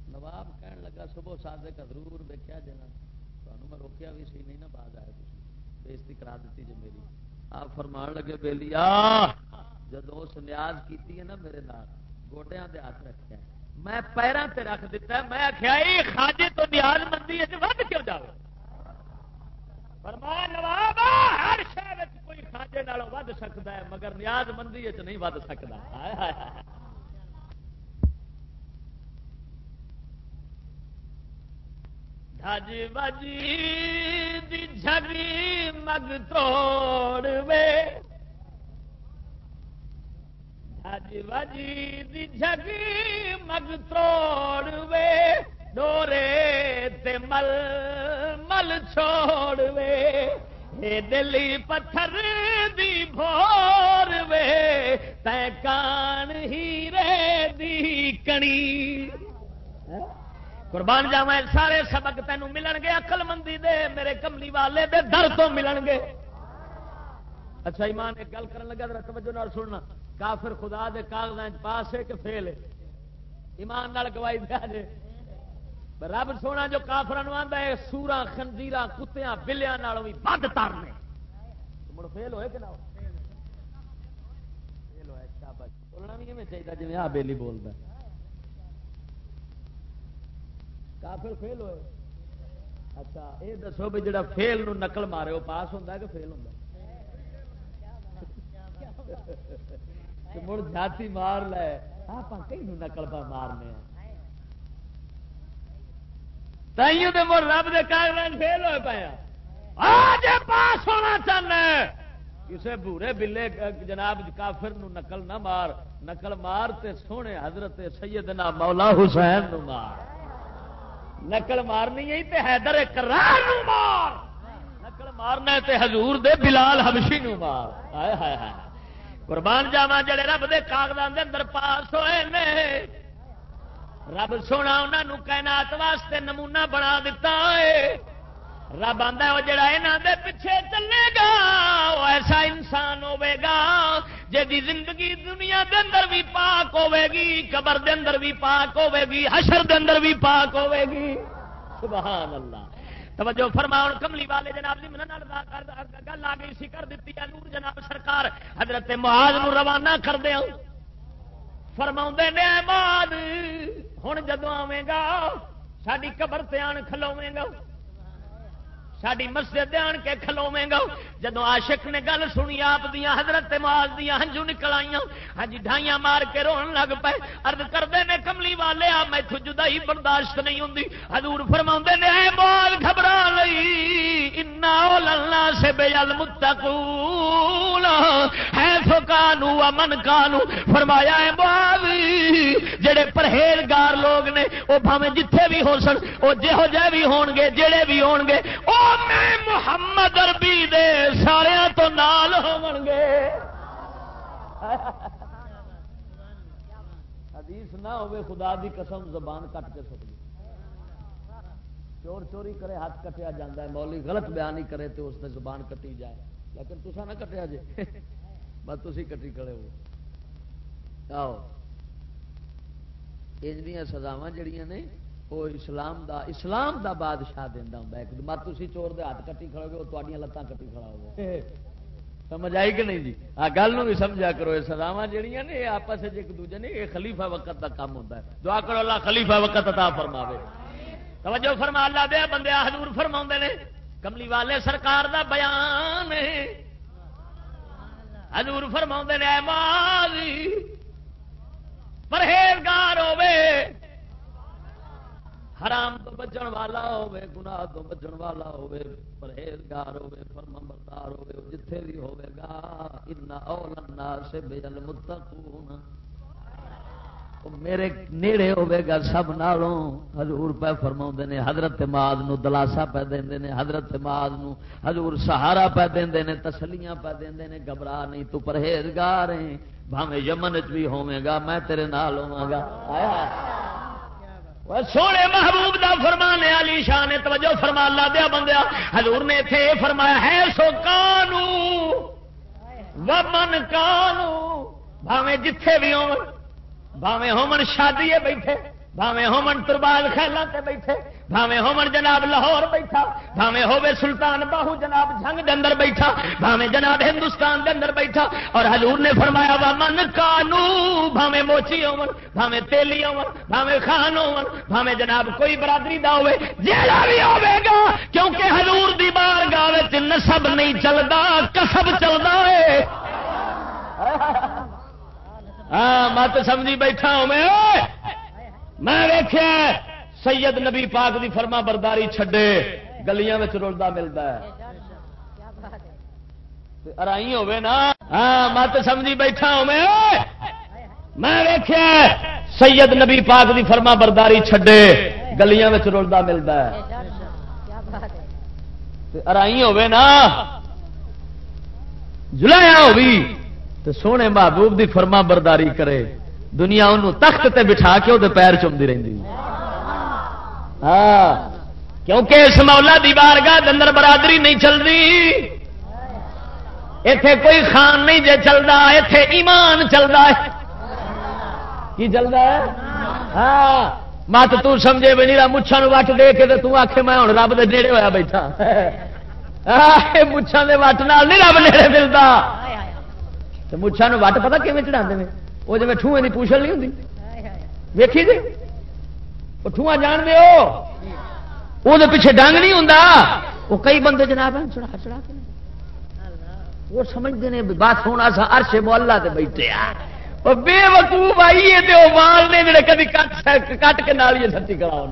نواب کہن لگا، صبح سادے کا ضرور دیکھا جنا تمہیں میں روکیا بھی سی، نہیں نا بعد آئے بےزتی کرا دیتی جی میری۔ آپ فرمان لگے بے لیا جدو اس نیاز کی ہے نا میرے نال گوڈیا دے ہاتھ رکھا میں پیروں سے رکھ دیتا میں آخیا یہ خاجے تو نیاز مندی ہے ود کیوں جاؤ فرمایا نواب، ہر شہر کوئی خاجے ود سکتا ہے، مگر نیاز مندی ہے نہیں ود سکتا دج بجی جگی مگ توڑ وے دج بجی جگی مگ توڑ وے ڈورے تے مل مل چھوڑ وے اے دلی پتھر دی بھور وے تے کان ہی رے دی کنی قربان جاوا سارے سبق تینوں ملن گے اقل مندی دے میرے کملی والے دے در تو ملن گے اچھا ایمان ایک گل کرن لگا توجہ نال سننا کافر خدا دے کاغذات پاس ہے کہ فیل ہے؟ ایمان نال گواہی دے جے رب سونا جو کافر آتا ہے سورا خنزیر کتیا بلیا بھی بد تارنے مڑ فیل ہوئے کہ نہ بولنا بھی چاہیے جی آ بےلی بولتا کافر فیل ہوئے۔ اچھا یہ دسو بھی جڑا فیل نو نقل مارے وہ پاس ہوتا کہ فیل ہوتا مڑ جاتی مار لے۔ آپ کئی نقل پہ مارنے ہاں۔ رب دے کاغذ فیل ہوئے پایا ہاں۔ آج پاس ہونا چاہنا کسے بورے بلے، جناب کافر نو نقل نہ مار۔ نقل مار تے سونے حضرت سیدنا مولا حسین نو مار۔ نقل مارنی ہے تے حیدر کرار نو مار۔ نقل مارنا تے حضور دے بلال حبشی نو مار۔ ہائے ہائے ہائے۔ قربان جاوا جڑے رب دے کاغذان دے اندر پاس ہوئے نے، رب سونا انہوں کائنات واسطے نمونہ بنا دیتا ہے رب آتا وہ جڑا یہاں دے پیچھے چلے گا وہ ایسا انسان ہوے گا جی زندگی دنیا دے اندر بھی پاک ہوے گی، قبر دے اندر بھی پاک ہوے گی، حشر دے اندر بھی پاک ہوے گی۔ سبحان اللہ۔ توجہ فرماؤ کملی والے جناب جی گل آ گئی سی، کر دیتی ہے۔ نور جناب سرکار حضرت معاذ نو روانہ کر دیا۔ فرما نے معاذ ہوں جدو آئے گا ساری قبر سے آن کھلوے گا۔ ساری مسجد آن کے کھلوے گا۔ جدو آشک نے گل سنی، آپ دیا حضرت ماز دیا ہنجو نکل آئی ہاں ڈھائیاں مار کے رون لگ پے۔ ارد کرتے ہیں کملی والے، آ میں جدائی برداشت نہیں ہوں حضور فرما نے، اے مال گھبرا لئی۔ انا سے بے المتقون۔ ہے فکانو امن کانو فرمایا ہے مال جڑے پرہیزگار لوگ نے وہ بھاویں جتھے بھی ہو سن وہ جہو جہ بھی ہون گے، جڑے بھی ہون گے، او میں محمد اربی دے سارے تو نال گے۔ حدیث نہ ہوئے، خدا دی قسم زبان کٹ کے سک چور چوری کرے، ہاتھ کٹیا جاتا ہے مولی غلط بیان ہی کرے تو اس نے زبان کٹی جائے۔ لیکن تصا نہ کٹیا جی بس تھی کٹی کرے ہو۔ آؤ یہ سزاوا جڑیاں نے وہ اسلام دا اسلام دا بادشاہ دینا ہوں ایک مت تھی چور دے ہاتھ کٹی کھڑو گے وہ تھوڑی لتان کٹی کھڑا ہو سمجھ آئی کہ نہیں جی آ گل بھی سمجھا کرو یہ سزاوا جہیا نے یہ آپس ایک دوجے نے یہ خلیفہ وقت کا کام ہوتا ہے دعا کرو اللہ خلیفہ وقت عطا فرماوے توجہ فرما اللہ دیا بندے حضور فرما نے کملی والے سرکار دا بیان حضور فرما نے پرہیزگار ہوے حرام تو بچن والا ہوے گناہ تو بچن والا ہوے پرہیزگار ہوے فرما بردار ہوے جتھے بھی ہوے گا، ان اولنا سے بیل متقون میرے نیڑے ہوے گا سب نالوں۔ حضور پہ فرما نے، حضرت ماد نو دلاسا پہ دے نے، حضرت ماد نو حضور سہارا پہ دے نے، تسلیاں پہ دے نے، گھبرا نہیں، تو پرہیزگار ہیں بھاوے یمن چ بھی ہوے گا، میں تیرے نال ہوا گا آیا سونے محبوب دا فرمانے علی شاہ نے توجہ فرما لا دیا بندیا حضور نے تھے یہ فرمایا ہے سو کانو ومن کانو بھاوے جتھے بھی ہو بھاوے ہومن شادی بیٹھے بھاوے ہومن تربال خیلوں سے بیٹھے۔ بھاوے ہومن جناب لاہور بیٹھا۔ بھاوے ہوے سلطان باہو جناب جنگ دے اندر بیٹھا۔ بھاوے جناب ہندوستان دے اندر بیٹھا۔ اور حضور نے فرمایا وا من کانو بھاوے موچی ہومن بھاوے تیلی ہومن بھاوے خان ہومن بھاوے جناب کوئی برادری دا ہوے جیڑا بھی ہوے گا، کیونکہ حضور دی بارگاہ وچ نسب نہیں چلدا، کسب چلدا ہے۔ ہاں مت سمجھی بیٹھا ہوں میں۔ میں ویخیا سید نبی پاک دی فرما برداری چھڈے، گلیاں میں رلتا ملتا ہے۔ ارائی ہوے نا؟ ہاں مت سمجھی بیٹھا ہوں میں۔ ویخیا سید نبی پاک دی فرما برداری چھڈے، گلیاں میں رلتا ملتا ہے۔ ارائی ہوے نا؟ جلایا ہوگی تو سونے محبوب دی فرما برداری کرے۔ دنیا انہوں تخت تے بٹھا کے وہ پیر چمتی رہی ہاں کیونکہ اس مولا دی بارگاہ اندر برادری نہیں چلتی اتے کوئی خان نہیں جے چلتا اتے ایمان چلتا ہے۔ کی چلتا ہے؟ ہاں مت تمجے بھی نہیں مچھا وٹ دے کے تو آخے میں ہوں رب دے نیڑے ہوا بیٹھا۔ مچھان کے وٹ نال نہیں رب نیڑے ملتا مچھا وٹ پتا کیون چڑھا وہ جی ٹھوئے کی پوچھل نہیں ہوتی ویکھی جی؟ وہ ٹھواں جان دے وہ پیچھے ڈنگ نہیں ہوں وہ کئی بندے جناب چڑھا چڑھا کے۔ وہ سمجھتے ہیں بات ہونا سا ارش محلہ سے بیٹھے بے وقوف آئیے وال نے جڑے کدی کٹ کے نال سچی کرا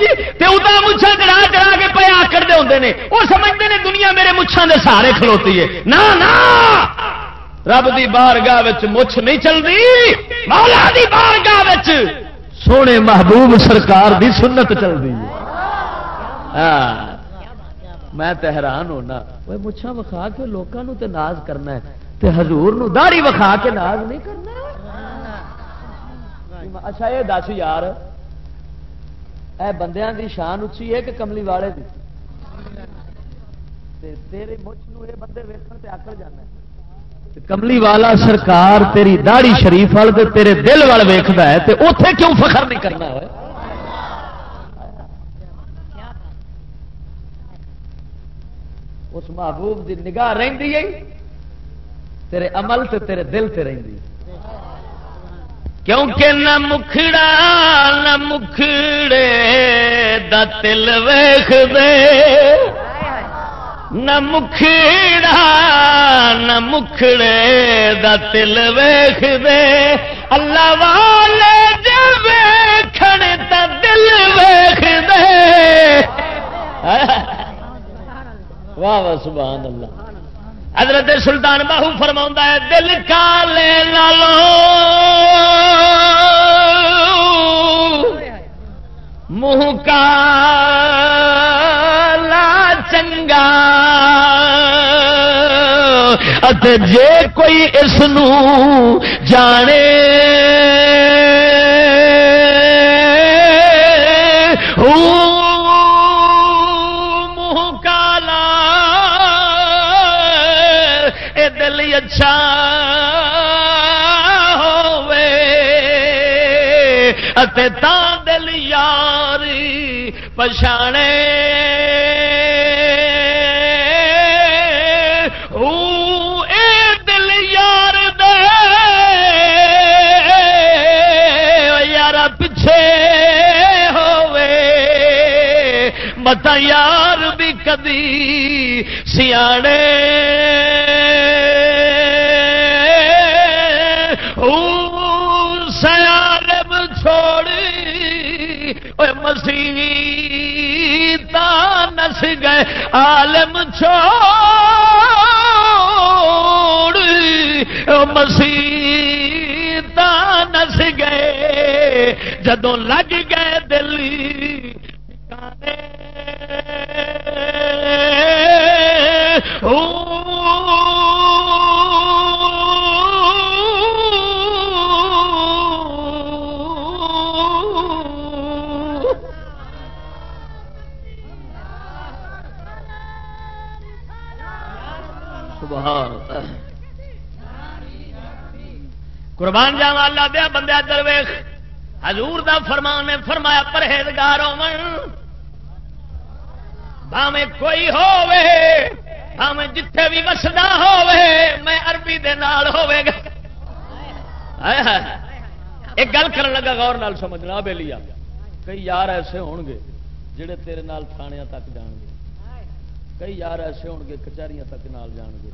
جی؟ مچھا چڑھا چڑھا کے پے آکڑ دے ہوتے ہیں وہ سمجھتے ہیں دنیا میرے مچھان دے سارے کھلوتی ہے۔ نہ رب دی بارگاہ مچھ نہیں چلتی مولا دی بارگاہ سونے محبوب سرکار دی سنت چل رہی ہے ہاں۔ میں حیران ہونا۔ وہ مچھا وکھا کے لوگوں تے ناز کرنا ہے۔ تے حضور نو داڑی وکھا کے ناز نہیں کرنا۔ اچھا یہ دس یار۔ اے بندیاں دی شان اچھی ہے کہ کملی والے دی۔ تیرے مچھ نو یہ بندے ویکن تے آکل جانا ہے۔ کملی والا سرکار تیری داڑی شریف والے تیرے دل وال ویکھدا ہے تے اوتھے کیوں فخر نہیں کرنا ہوئے؟ اس محبوب دی نگاہ رہی ہے، تیرے عمل تے تیرے دل تے رہی کیونکہ نہ مکھڑا، نہ مکھڑے دا تل ویخ دے نہ مکھڑا نہ مکھڑے دا تل ویخ دے اللہ والے جب ویکھن تا دل ویخ دے واہ واہ، سبحان اللہ۔ حضرت سلطان باہو فرما ہے، دل کا لے لو منہ کا لا چنگا جے کوئی اس جانے۔ کالا۔ اے دل اچھا ہوے تا دل یاری پچھانے۔ مت یار بھی کدی سیاڑے۔ نس گئے، عالم چھوڑ مسیح نس گئے۔ جدوں لگ گئے دلی قربان جاوا اللہ دیا بندہ درویخ حضور دا فرمان نے فرمایا پرہیزگار بھاوے کوئی ہوے بھاوے جتھے بھی وسدا ہوے میں عربی دے نال ہوے گا۔ ایک گل کرن لگا، غور نال سمجھنا بے لیا کئی یار ایسے ہون گے جڑے تیرے نال تھانیاں تک جان گے۔ کئی یار ایسے ہون گے، کچہریاں تک نال جان گے۔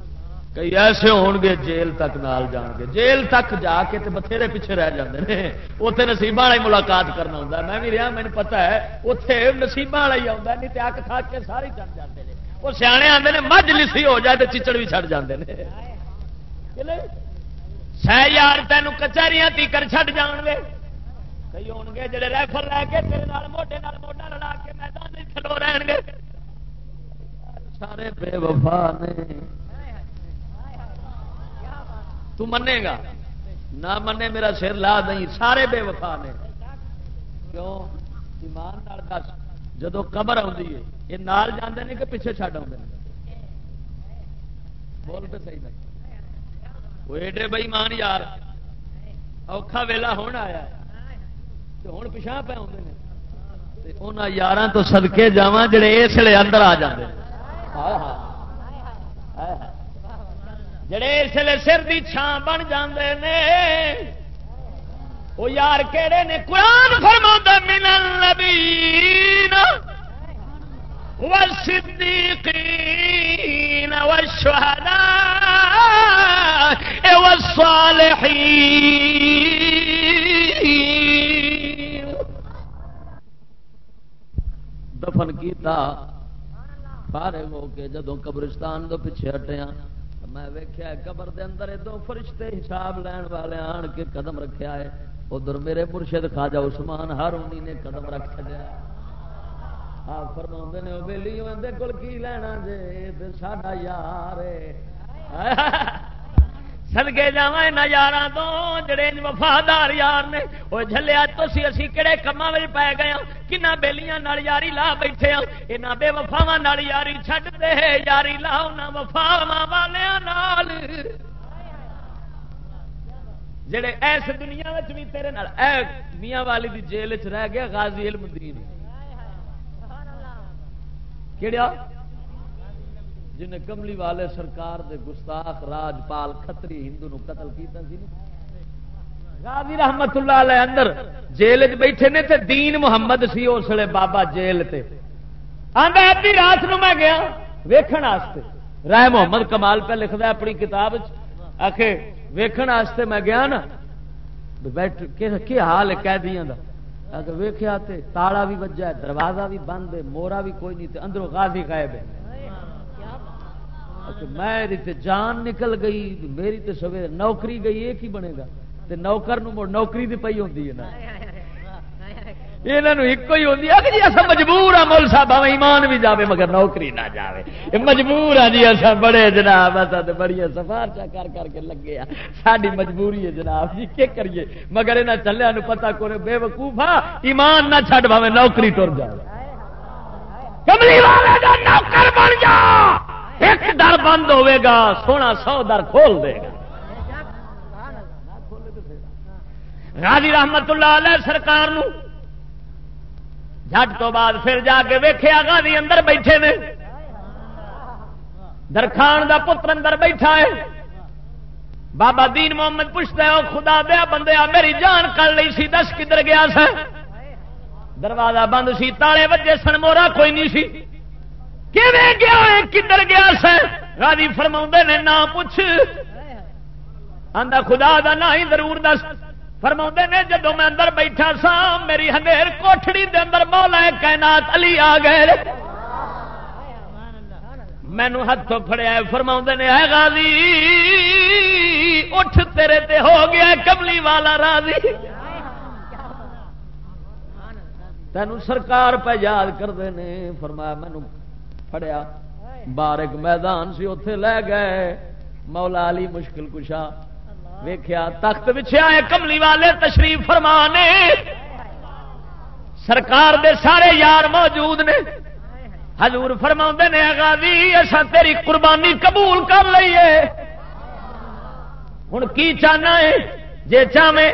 کئی ایسے ہون گے جیل تک نال جان گے۔ جیل تک جا کے تے بتھیرے پیچھے رہ جاندے نے۔ اوتھے نصیباں والی ملاقات کرنا ہوندا میں بھی رہا، مینوں پتہ ہے، اوتھے نصیباں والا ہی آوندا نہیں تے اک کھا کے سارے چڑھ جاندے نے۔ وہ سیانے آندے نے، مجھ لسی ہو جائے تے چچڑ بھی چھڑ جاندے نے۔ سہ یار تینوں کچہریاں تیکر چھڈ جان گے کئی ہون گے جڑے ریفل لے کے تیرے نال، موٹے نال موٹا لڑا کے میدان وچ کھلو رہن گے۔ سارے بے وفا نے۔ تو منے گا۔ نہ منے میرا سر لا نہیں سارے بے وفا نے۔ کیوں؟ ایمان دس۔ جدو قبر آئی ہے، یہ نال جانے نہیں کہ پیچھے چڈ آتے بول تو صحیح نہیں وہ ایڈے بئی مان یار۔ اوکھا ویلا ہونا آیا ہوں پچھا پہ آتے ہیں انہوں یار تو سدکے جا جڑے اس لیے اندر آ جاتے ہاں ہاں جڑے اس لیے سر کی چھان بن جاندے نے، وہ یار کہڑے نے؟ قرآن فرما من النبیین والصدیقین والشہداء والصالحین دفن کیتا، فارغ ہو کے جدو قبرستان دو پیچھے ہٹیا میں ویکیا قبر دے اندر دو فرشتے حساب لین والے آن کے قدم رکھیا ہے ادھر میرے مرشد خواجہ عثمان ہر نے قدم رکھ چڑیا آپ فرما نے ویلی اندر کول کی لینا جے؟ ساڈا یار سدگے جا یار تو، جڑے وفادار یار نے۔ وہ جلیا تھی اسی کہڑے کما پی گئے ہاں؟ کنا بےلیاں یاری لا بیٹھے ہاں؟ یہاں بے وفاوا یاری چڈ دے، یاری لا وفاوا والوں جڑے ایس دنیا بھی تیرے اے میاں والی دی جیل چ رہ گیا، غازی علم دین کہڑا جنہیں کملی والے سرکار دے گستاخ راجپال کتری ہندو نو قتل کیتا سی غازی رحمت اللہ علیہ اندر جیل بیٹھے نے تے دین محمد سی اس لیے بابا جیل تے۔ آندا ادھی رات نو میں گیا ویکھن واسطے رائے محمد کمال پہ لکھدا اپنی کتاب آخے ویکھن واسطے میں گیا نا۔ بیٹھ کے حال ہے قیدیاں دا؟ اگر ویکھیا تے تالا بھی وجا ہے، دروازہ بھی بند ہے، مورا بھی کوئی نہیں تے اندروں غازی غائب ہے۔ میں جان نکل گئی میری تو سویر نوکری گئی یہ کی بنے گا۔ تے نوکر نو نوکری دی پئی ہوتی ہے نا۔ یہ ایک ہی ہوتی ہے۔ جی اصا مجبور ہاں مول صاحب ہاں ایمان بھی جاوے مگر نوکری نہ جاوے۔ مجبور ہاں جی اصا بڑے جناب اصا تو بڑی سفارشا کر کر کے لگے ہاں۔ ساری مجبوری ہے جناب جی کیا کریے؟ مگر یہاں چلیا پتا کو بے وقوف ہاں۔ ایمان نہ چھڈ پاوے نوکری تر جائے کملی والے نوکر بن جا۔ ایک در بند ہوے گا، سونا سو در کھول دے گا۔ راجی رحمت اللہ علیہ سرکار جٹ تو بعد پھر جا کے ویخیا گاندھی اندر بیٹھے نے۔ درخان دا پتر اندر بیٹھا ہے۔ بابا دین محمد پوچھتا ہے خدا دیا بندیا، میری جان کر لی سی، دس کدھر گیا سا؟ دروازہ بند سی، تالے وجے سن، مورا کوئی نہیں سی۔ گیا کدھر گیا راضی فرما نے نہ پوچھ۔ آدھا خدا دا نہ ہی ضرور دس۔ فرما نے جدو میں اندر بیٹھا سا، میری ہنیر کوٹڑی دے اندر مولا کائنات علی آ گئے۔ مینو ہاتھوں فڑیا فرما نے ہے غازی، اٹھ تیرے تے ہو گیا کملی والا راضی۔ تینوں سرکار پہ یاد کرتے ہیں فرمایا مینو فڑیا باہر ایک میدان سی اتے لے گئے۔ مولا علی مشکل کشا۔ ویخیا تخت بچھیا ہے کملی والے تشریف فرمانے۔ سرکار دے سارے یار موجود نے۔ حضور فرما نے غازی ایسا تیری قربانی قبول کر لیے ہوں کی چاہنا ہے؟ جی چاہے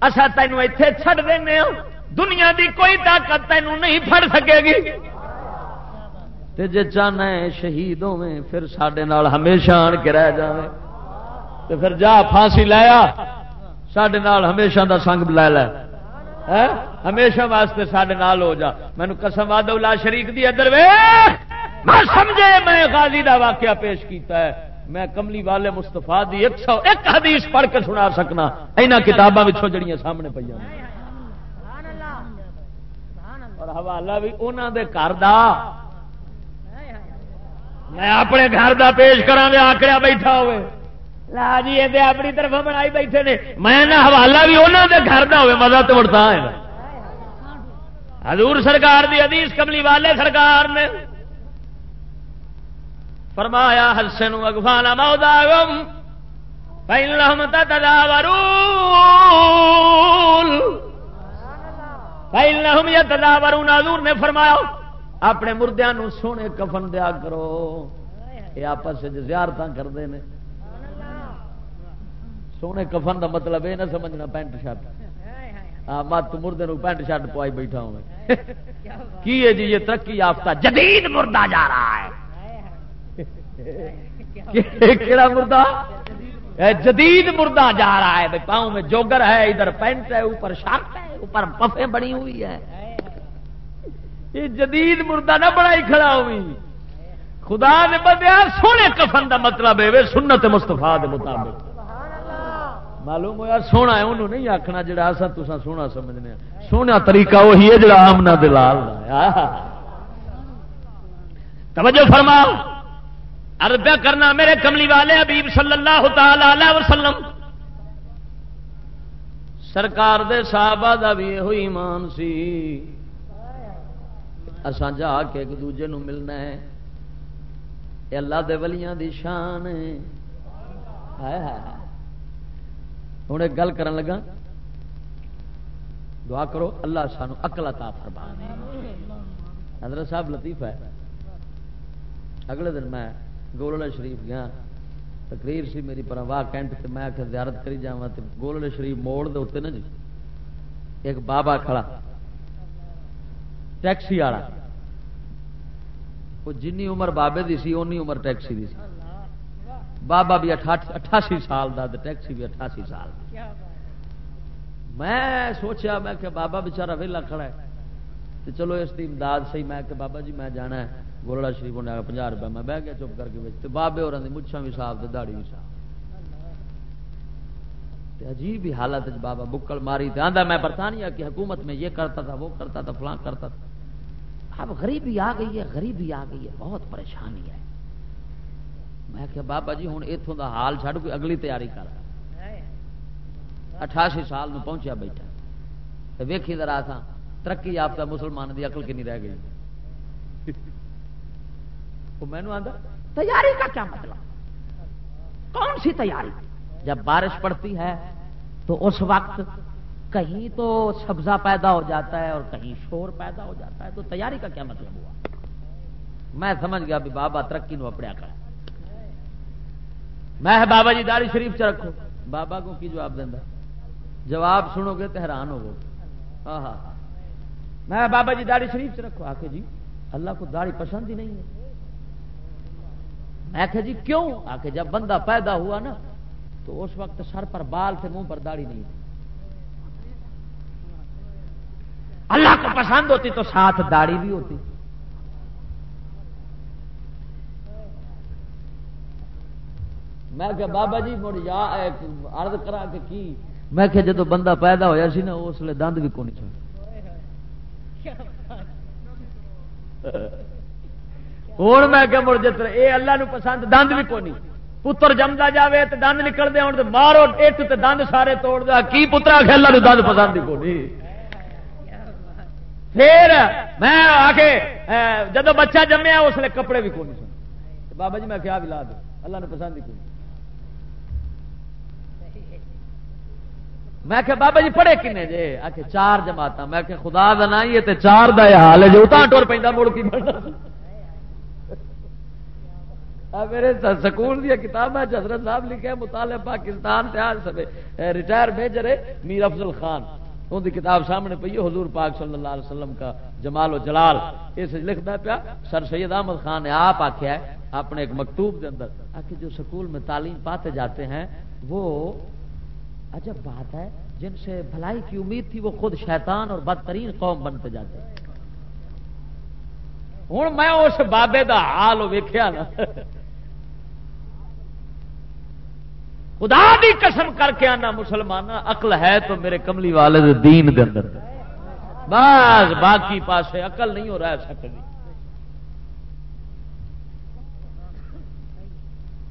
اصا تینوں اتے چڈ دینا ہاں۔ دنیا دی کوئی طاقت تینوں نہیں پڑ سکے گی۔ تے جے چاہنا ہے شہید ہوے پھر سڈے ہمیشہ آن کے رہ جائے تو پھر جا پھانسی لایا سڈے ہمیشہ دا سنگ لے لے۔ ہاں؟ ہمیشہ واسطے سڈے ہو جا۔ مینو قسم واد شریف دی ادھر وے۔ میں سمجھے، میں غازی دا واقعہ پیش کیتا ہے۔ میں کملی والے مستفا دی ایک سو ایک حدیث پڑھ کے سنا سکنا۔ یہاں کتاباں جڑیاں سامنے پہ اور حوالہ بھی انہوں دے گھر دا۔ میں اپنے گھر دا پیش کرا دیا آکڑیا بیٹھا ہوئے۔ لا جی یہ اپنی طرف بنائی بیٹھے نے۔ میں نہ حوالہ بھی انہوں دے گھر دا ہوئے، مزہ تو مڑتا ہے۔ حضور سرکار دی حدیث کملی والے سرکار نے فرمایا حسن اگفانا مودا گم پہلم تداورون پہلم یا تداورون حضور نے فرمایا اپنے مردیا سونے کفن دیا کرو۔ یہ آپس زیارت کرتے ہیں سونے کفن دا مطلب یہ نہ سمجھنا، پینٹ شرٹ۔ مت مردے پینٹ شرٹ پوائی بیٹھا ہوں کی ہے جی یہ ترقی یافتہ جدید مردہ جا رہا ہے۔ کہڑا مردہ؟ جدید مردہ جا رہا ہے۔ پاؤں میں جوگر ہے، ادھر پینٹ ہے، اوپر شرٹ ہے، اوپر پفے بنی ہوئی ہے۔ یہ جدید مردہ نہ بڑا ہی کھڑا ہوئی۔ خدا نے بدیا سونے کفن دا مطلب ہے سنت مستفا دے مطابق۔ معلوم ہوا سونا ہے، انہوں نہیں آخنا جڑا اصا تسا سونا سمجھنے سونا طریقہ وہی ہے جڑا آمنا دلال توجہ فرما اربیا کرنا میرے کملی والے حبیب صلی اللہ تعالی وسلم۔ سرکار دے صحابہ دا بھی یہ ایمان سی۔ اسان جا کے ایک دوجے نو ملنا ہے۔ اللہ دے ولیاں دی شان ہے۔ ہوں ایک گل کرن لگا دعا کرو اللہ سانو اکلا تا فرما حضرت صاحب لطیف ہے۔ اگلے دن میں گولڑا شریف گیا۔ تقریر سی میری پر واہ کینٹ سے میں آخر زیارت کری جا گولڑے شریف موڑ دے اتنے نا جی۔ ایک بابا کھڑا۔ ٹیکسی والا۔ وہ جن عمر بابے دی سی اونی عمر ٹیکسی دی سی۔ بابا بھی اٹھاسی سال دا ٹیکسی بھی اٹھاسی سال میں سوچا میں کہ بابا بچارا ویلا کھڑا ہے۔ تو چلو اس کی امداد سی میں کہ بابا جی میں جانا ہے۔ گولڑا شریف نے پناہ روپئے میں بہ گیا چپ کر کے بابے اور مچھا بھی صاف دہڑی بھی صاف۔ عجیب ہی حالت بابا بکل ماری۔ آدھا میں برطانیہ کی حکومت میں یہ کرتا تھا وہ کرتا تھا فلاں کرتا تھا۔ اب غریبی آ گئی ہے غریبی آ گئی ہے، بہت پریشانی ہے۔ میں کہ بابا جی ہوں اتوں کا حال چڑھ کوئی اگلی تیاری کر۔ اٹھاسی سال میں پہنچیا بیٹھا۔ ویکھی ذرا تھا ترقی یافتہ مسلمان کی اقل کنی رہ گئی۔ مینو آتا تیاری کا کیا مطلب؟ کون سی تیاری؟ جب بارش پڑتی ہے تو اس وقت کہیں تو سبزہ پیدا ہو جاتا ہے اور کہیں شور پیدا ہو جاتا ہے، تو تیاری کا کیا مطلب ہوا؟ میں سمجھ گیا بھی بابا ترقی نو اپنے کر۔ میں بابا جی داری شریف چ رکھو۔ بابا کو کی جواب دینا جواب سنو گے تو حیران ہو ہاں،, ہاں ہاں میں بابا جی داڑی شریف سے رکھو۔ آ کے جی اللہ کو داڑھی پسند ہی نہیں ہے۔ میں کہ جی کیوں؟ آ کے جب بندہ پیدا ہوا نا، تو اس وقت سر پر بال تھے منہ پر داڑھی نہیں تھی۔ اللہ کو پسند ہوتی تو ساتھ داڑھی بھی ہوتی۔ میں کہ بابا جی مڑ یا عرض کرا کے کی؟ میں کہ جدو بندہ پیدا ہوا سی نا اس لیے دند بھی کون چاہیے ہوں میں کہ مڑ جتر اے اللہ نو پسند دند بھی کونی۔ پتر جمدا جاوے تو دند نکلتے ہوں مارو اٹ تے دند سارے توڑ دیا کی پترا کے اللہ نو دند پسند ہی کونی۔ پھر میں آ کے جدو بچہ جمیا اس لیے کپڑے بھی کونی سن۔ بابا جی میں کیا بھی لا دوں اللہ نے پسند ہی کونی میں کہ بابا جی پڑھے کنے جے؟ آ کے چار جماعت میں کہ خدا دا نہ یہ تے چار دا یہ حال ہے۔ جو اتنا ٹور پہ مڑ کی بڑھنا۔ میرے سکول دیا کتاب ہے حضرت صاحب لکھے مطالعہ پاکستان ریٹائر میجر ہے، میر افضل خان۔ ان کی کتاب سامنے پی حضور پاک صلی اللہ علیہ وسلم کا جمال و جلال۔ اس لکھتا پیا، سر سید احمد خان نے آپ آخیا ہے، اپنے ایک مکتوب کے اندر آ جو سکول میں تعلیم پاتے جاتے ہیں، وہ عجب بات ہے، جن سے بھلائی کی امید تھی، وہ خود شیطان اور بدترین قوم بنتے جاتے ہوں میں اس بابے دا حال ویخیا نا۔ خدا دی قسم کر کے آنا مسلمان اقل ہے تو میرے کملی والے دین دے اندر۔ بس، باقی پاسے اقل نہیں ہو رہا ہے سکتی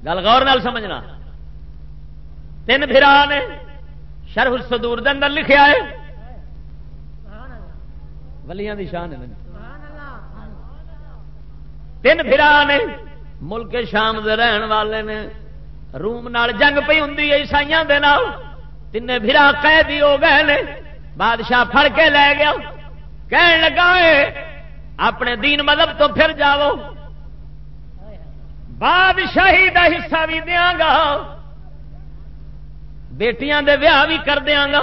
گل غور نال سمجھنا۔ تین پھرا نے شرح الصدور دے اندر لکھیا ہے۔ ولیاں دی شان ہے تین پھرا نے ملک شام دے رہن والے نے روم نال جنگ پی ہوں عیسائی تین پھرا قیدی ہو گئے نے۔ بادشاہ پھڑ کے لے گیا۔ کہن لگا اپنے دین مذہب تو پھر جاؤ۔ بادشاہی دا حصہ بھی دیا گا۔ بیٹیاں دے ویاہ بھی کر دیا گا۔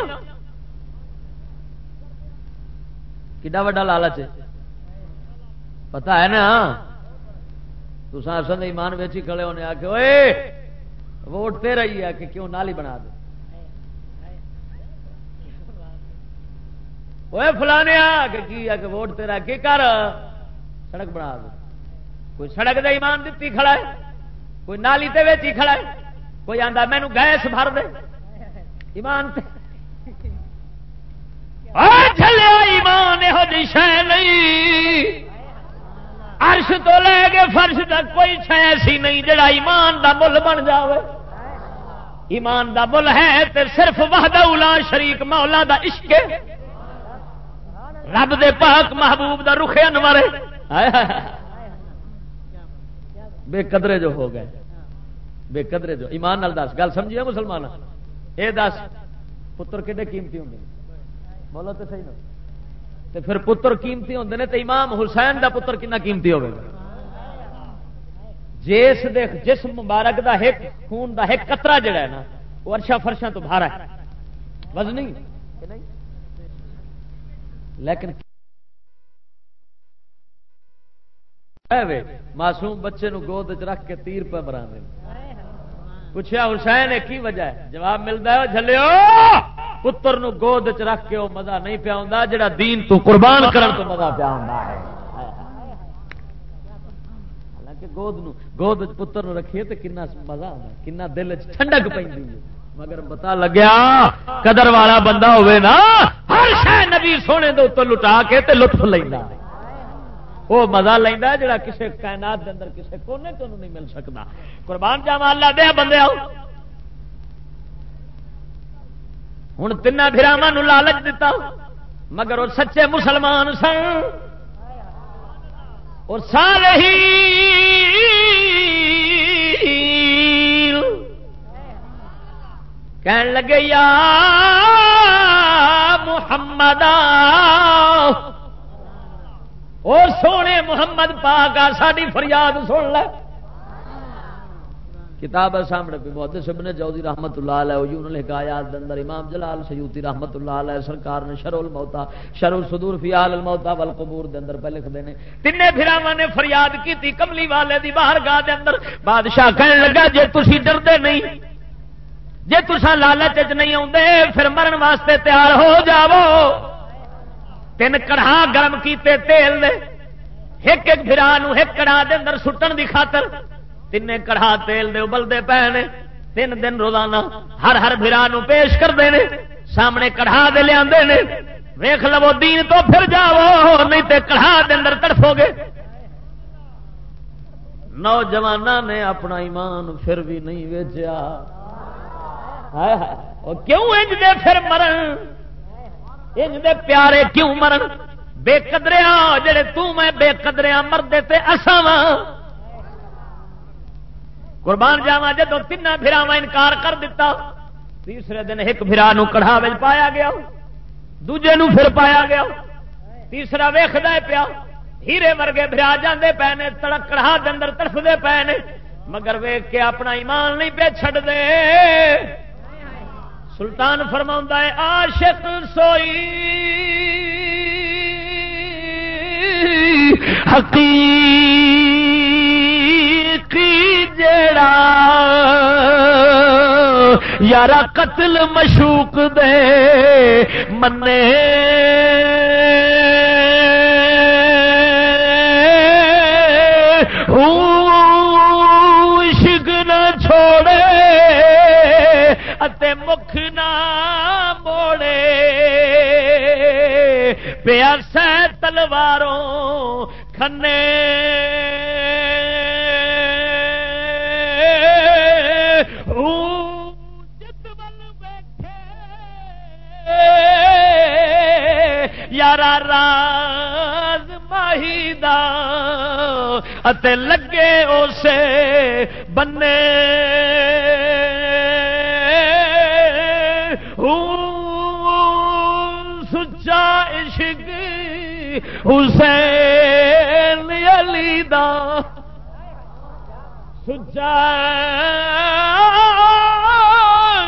کڈا وا لالچ پتا ہے نا؟ تو اصل ایمان ویچی کھڑے ہونے آ کے ووٹ تیرا ہی ہے کہ کیوں نالی بنا دے؟ وہ فلانے آ کہ کی ہے کہ ووٹ تیرا کی کر؟ سڑک بنا دے۔ کوئی سڑک دے ایمان دیتی کھڑا ہے؟ کوئی نالی تے ویچی کھڑا ہے؟ کوئی آندا مینو گیس بھر دے۔ ایمان چلے ایمان یہو جی شہ نہیں۔ عرش تو لے کے فرش تک کوئی شہ ایسی نہیں جڑا ایمان دا مل بن جاوے۔ ایمان دا بل ہے تے صرف وحدہ اولا شریک مولا دا عشق رب دے پاک محبوب دا رخ انور بے قدرے جو ہو گئے۔ بے قدرے جو۔ ایمان نال دس۔ گل سمجھیے مسلمان اے دس، پتر کڈے قیمتی ہوں بولو تو صحیح نا تے پھر پتر قیمتی ہوں نے تو امام حسین دا پتر کنا قیمتی ہوگا جس دے جس مبارک دا ایک خون دا ایک قطرہ جڑا ہے نا، وہ ارشا فرشا تو باہر ہے۔ وزنی لیکن معصوم بچے نو گود رکھ کے تیر پہ مرا دے۔ پوچھا حسین کی وجہ ہے؟ جواب ملتا ہے جلو پتر نو گود چ رکھ کے وہ مزہ نہیں پیا جڑا دین تو قربان کرن تو مزہ پیا ہے۔ حالانکہ گود نو، گود پتر نو رکھیے تو کنا مزہ آتا کنا دل ٹھنڈک پہ مگر پتا لگیا، قدر والا بندہ ہوئے نا، ہر شہ نبی سونے دے اتر لٹا کے تے لطف لینا وہ مزہ لینا جڑا کسے کائنات دے اندر کسے کونے تو نہیں مل سکتا۔ قربان جاوا اللہ دیا بندے آؤ۔ ہوں تین براہم لالچ دیتا مگر وہ سچے مسلمان سن۔ اور سارے ہی کہن لگے، یا محمد اور سونے محمد پاک آ ساری فریاد سن لے۔ کتاب ہے سامنے پہ بہت سب نے جودی رحمت اللہ علیہ وجو نے لکھا اندر امام جلال سیوتی رحمت اللہ علیہ، سرکار نے شر الموتا شر الصدور فی آل الموتا والقبور دے اندر پہ لکھ دینے تین بھراواں نے فریاد کی تھی کملی والے دی باہر گاہ دے اندر۔ بادشاہ کہنے لگا، جے تسی ڈردے نہیں جی تسا لالچ نہیں آتے پھر مرن واسطے تیار ہو جاو تین کڑھا گرم کیتے تیل دے ایک ایک برا ایک کڑا دے اندر سٹن دی خاطر۔ تین کڑھا تیل دے ابلتے پے نے، تین دن روزانہ ہر ہر برا پیش کرتے ہیں سامنے کڑھا دے لیا ویخ لو، دین تو پھر جاو نہیں تے کڑھا دے اندر تڑفو گے۔ نوجوان نے اپنا ایمان پھر بھی نہیں ویچیا کیوں انج دے پھر مرن؟ انج دے پیارے کیوں مرن؟ بے قدریا جڑے تو میں بے قدریا مردے تے اسا وا قربان جاوا جدو تین پھراوا انکار کر دیتا تیسرے دن ایک پھرا کڑھا پایا گیا، دوجے نو پھر پایا گیا، تیسرا ویخد پیا، ہیرے ورگے برا جاندے پے نے، تڑک کڑھا دن تڑفتے پے نے، مگر ویخ کے اپنا ایمان نہیں پہ چڑ دے سلطان فرما ہے عاشق سوئی۔ حقیقی جڑا یارا قتل مشوق دے منے پیا سہ تلواروں کھنے یار راز ماہی لگے اسے بنے حسین علی دا سجا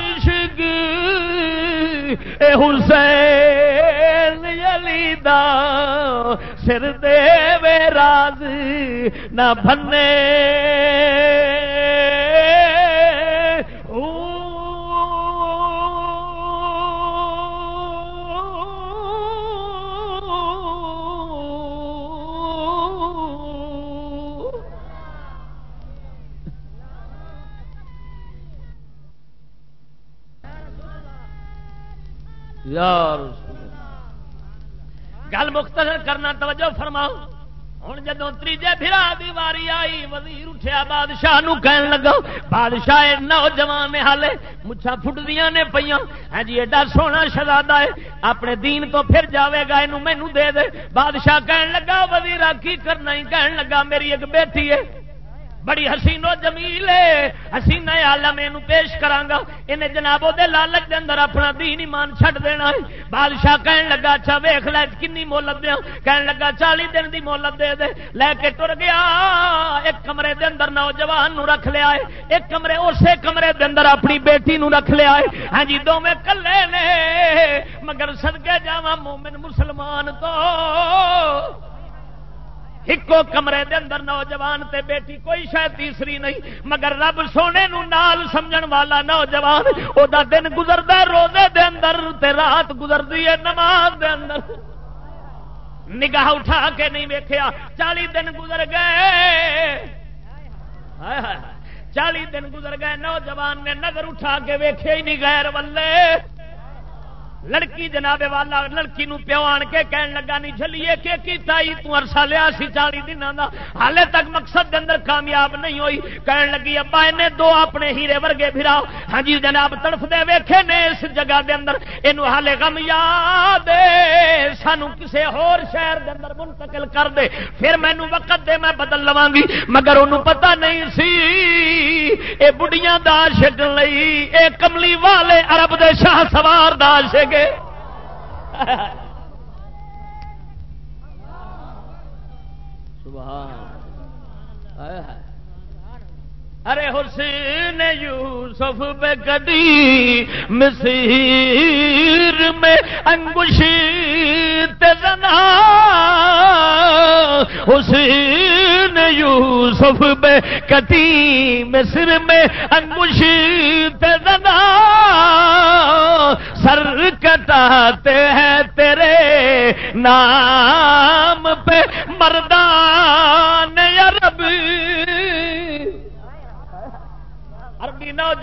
عشق اے حسین علی دا سر دے وے راز نہ بھنے۔ مختصر کرنا توجہ فرماؤ۔ ہوں جدو تیجے پھرا دی واری آئی، وزیر اٹھیا، بادشاہ نو کہن لگا، بادشاہ نوجوان ہالے مچھا فٹدیاں نے پہ ہاں جی ایڈا سونا شہزادہ ہے اپنے دین تو پھر جاوے گا یہ مینو دے دے۔ بادشاہ کہن لگا وزیر کی کرنا ہی؟ کہن لگا، میری ایک بیٹی ہے بڑی حسین و جمیل ہے حسین آلم یہ پیش کرانگا انہیں جناب دے لالچ دے اندر اپنا دین ایمان چھڈ دینا ہے بادشاہ کہن لگا اچھا ویخ لے، کنی مولت دیا کہن لگا، چالی دن دی مولت دے دے۔ لے کے ٹر گیا، ایک کمرے دے اندر نوجوان نو رکھ لیا ہے ایک کمرے اسے کمرے دے اندر اپنی بیٹی نو رکھ لیا ہے ہاں جی دو میں کلے نے۔ مگر سدکے جا مومن مسلمان تو ایکو کمرے دے اندر نوجوان تے بیٹی کوئی شاید تیسری نہیں، مگر رب سونے نو نال سمجھن والا نوجوان او دا دن گزردا روزے دے اندر تے رات گزردی ہے نماز دے اندر۔ نگاہ اٹھا کے نہیں ویکھیا، چالی دن گزر گئے۔ چالی دن گزر گئے، نوجوان نے نظر اٹھا کے ویکھے ہی نہیں، غیر ولے لڑکی جناب والا، لڑکی نو پیو آن کے کہن لگا، نہیں چلیے کہ کیتا ہی تو عرصہ لیا سی چالی دن دا۔ حالے تک مقصد دے اندر کامیاب نہیں ہوئی۔ کہن لگی، ابا نے دو اپنے ہیرے ورگے پھرا ہاں جی جناب، تڑف دے ویکھے نے اس جگہ دے اندر۔ اینو حالے غم یاد سانو کسے ہور شہر دے اندر منتقل کر دے۔ پھر مینو وقت دے میں بدل لواں گی۔ مگر انہوں پتہ نہیں سی۔ اے بڑیاں دا عاشق لئی اے کملی والے عرب دے شاہ سوار دا عاشق گے؟ ارے حسین یوسف بے گڈی مسیر میں انگوشی تنا حسین یوسف بے کٹی مصر میں انگوشی تنا سر کٹاتے ہیں تیرے نام پہ مردان۔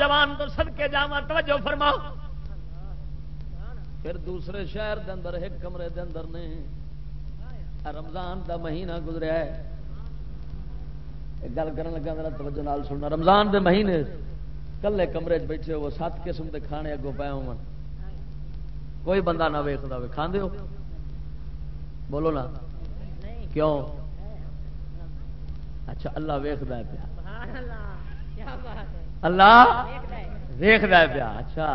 نوجوان تو سد کے جا توجہ فرماؤ۔ پھر دوسرے شہر دے اندر ایک کمرے دے اندر نے رمضان دا مہینہ گزریا ہے۔ گل کر لگا میرا توجہ نال سننا۔ رمضان دے مہینے کلے کمرے چ بیٹھے ہو سات قسم کے کھانے اگوں پائے ہو کوئی بندہ نہ ویکتا ہو کھانے ہو؟ بولو نا۔ کیوں؟ اچھا اللہ ویخد پیا۔ اللہ اللہ ویخد پیا۔ اچھا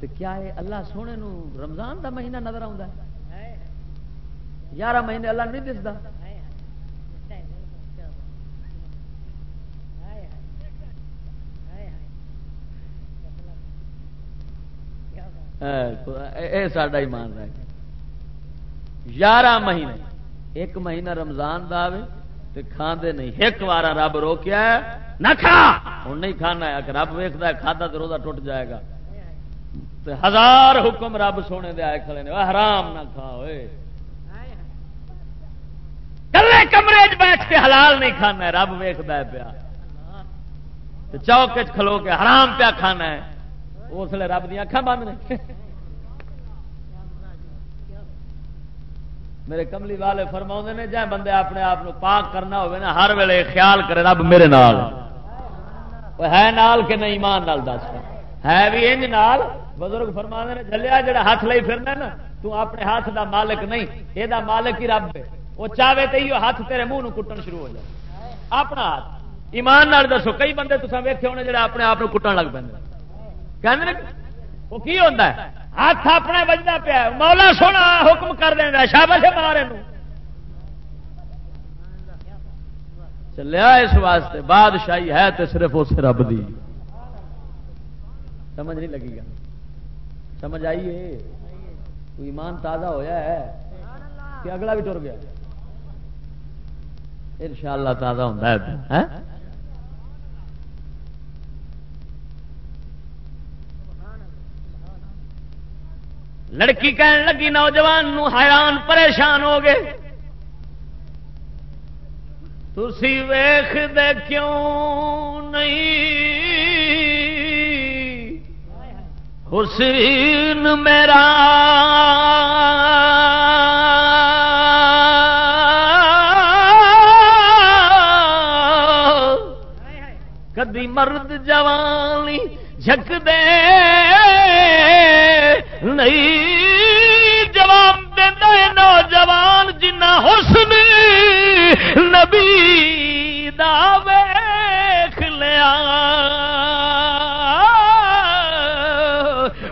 تو کیا ہے اللہ سونے نو رمضان دا مہینہ نظر آتا ہے؟ یارہ مہینے اللہ نہیں دستا ساڈا ایمان رہ گیا یارہ مہینے، ایک مہینہ رمضان دا کھاندے نہیں۔ ایک بار رب روکیا نہ کھا۔ ہوں نہیں کھانا ہے اگر رب ویکد کھادا تو روزہ ٹوٹ جائے گا۔ تے ہزار حکم رب سونے دے آئے کھڑے نے۔ حرام نہ کھا ہوئے کلے کمرے بیٹھ کے حلال نہیں کھانا ہے، رب ویکد پیا۔ چوک کھلو کے حرام پیا کھانا ہے۔ اس لیے رب دیا اکھان بند نے۔ میرے کملی والے فرما نے جائے بندے اپنے آپ پاک کرنا ہوگا نا، ہر ویلے خیال کرے، رب میرے نال۔ ہے نال کہ نہیں ایمان نال دس ہے بھی انج نال؟ بزرگ فرما نے جلیا جڑا ہاتھ لے پھرنا نا، تو اپنے ہاتھ دا مالک نہیں یہ دا مالک ہی رب ہے۔ وہ چاہے تو یہ ہاتھ تیرے منہ کٹن شروع ہو جائے۔ اپنا ہاتھ۔ ایمان نال دسو، کئی بندے تصا ویکے ہونے جڑے اپنے آپ کٹن لگ پہ کہ وہ کی ہوتا ہے؟ ہاتھ اپنا بجتا پیا مولا سونا حکم کر دینا شابش مارے چلیا اس واسطے، بادشاہی ہے تو صرف اس رب دی۔ سمجھ نہیں لگی گا۔ سمجھ آئیے کوئی ایمان تازہ ہویا ہے کہ اگلا بھی ٹر گیا؟ ان شاء اللہ تازہ ہوتا ہے۔ ہاں؟ لڑکی کہن لگی، نوجوان نو حیران پریشان ہو گئے۔ تھی ویخ دے کیوں نہیں؟ حسین میرا۔ کدی مرد جوانی جھک دے نہیں جواب دے نوجوان جنا حسن نبی دا ویخ لیا۔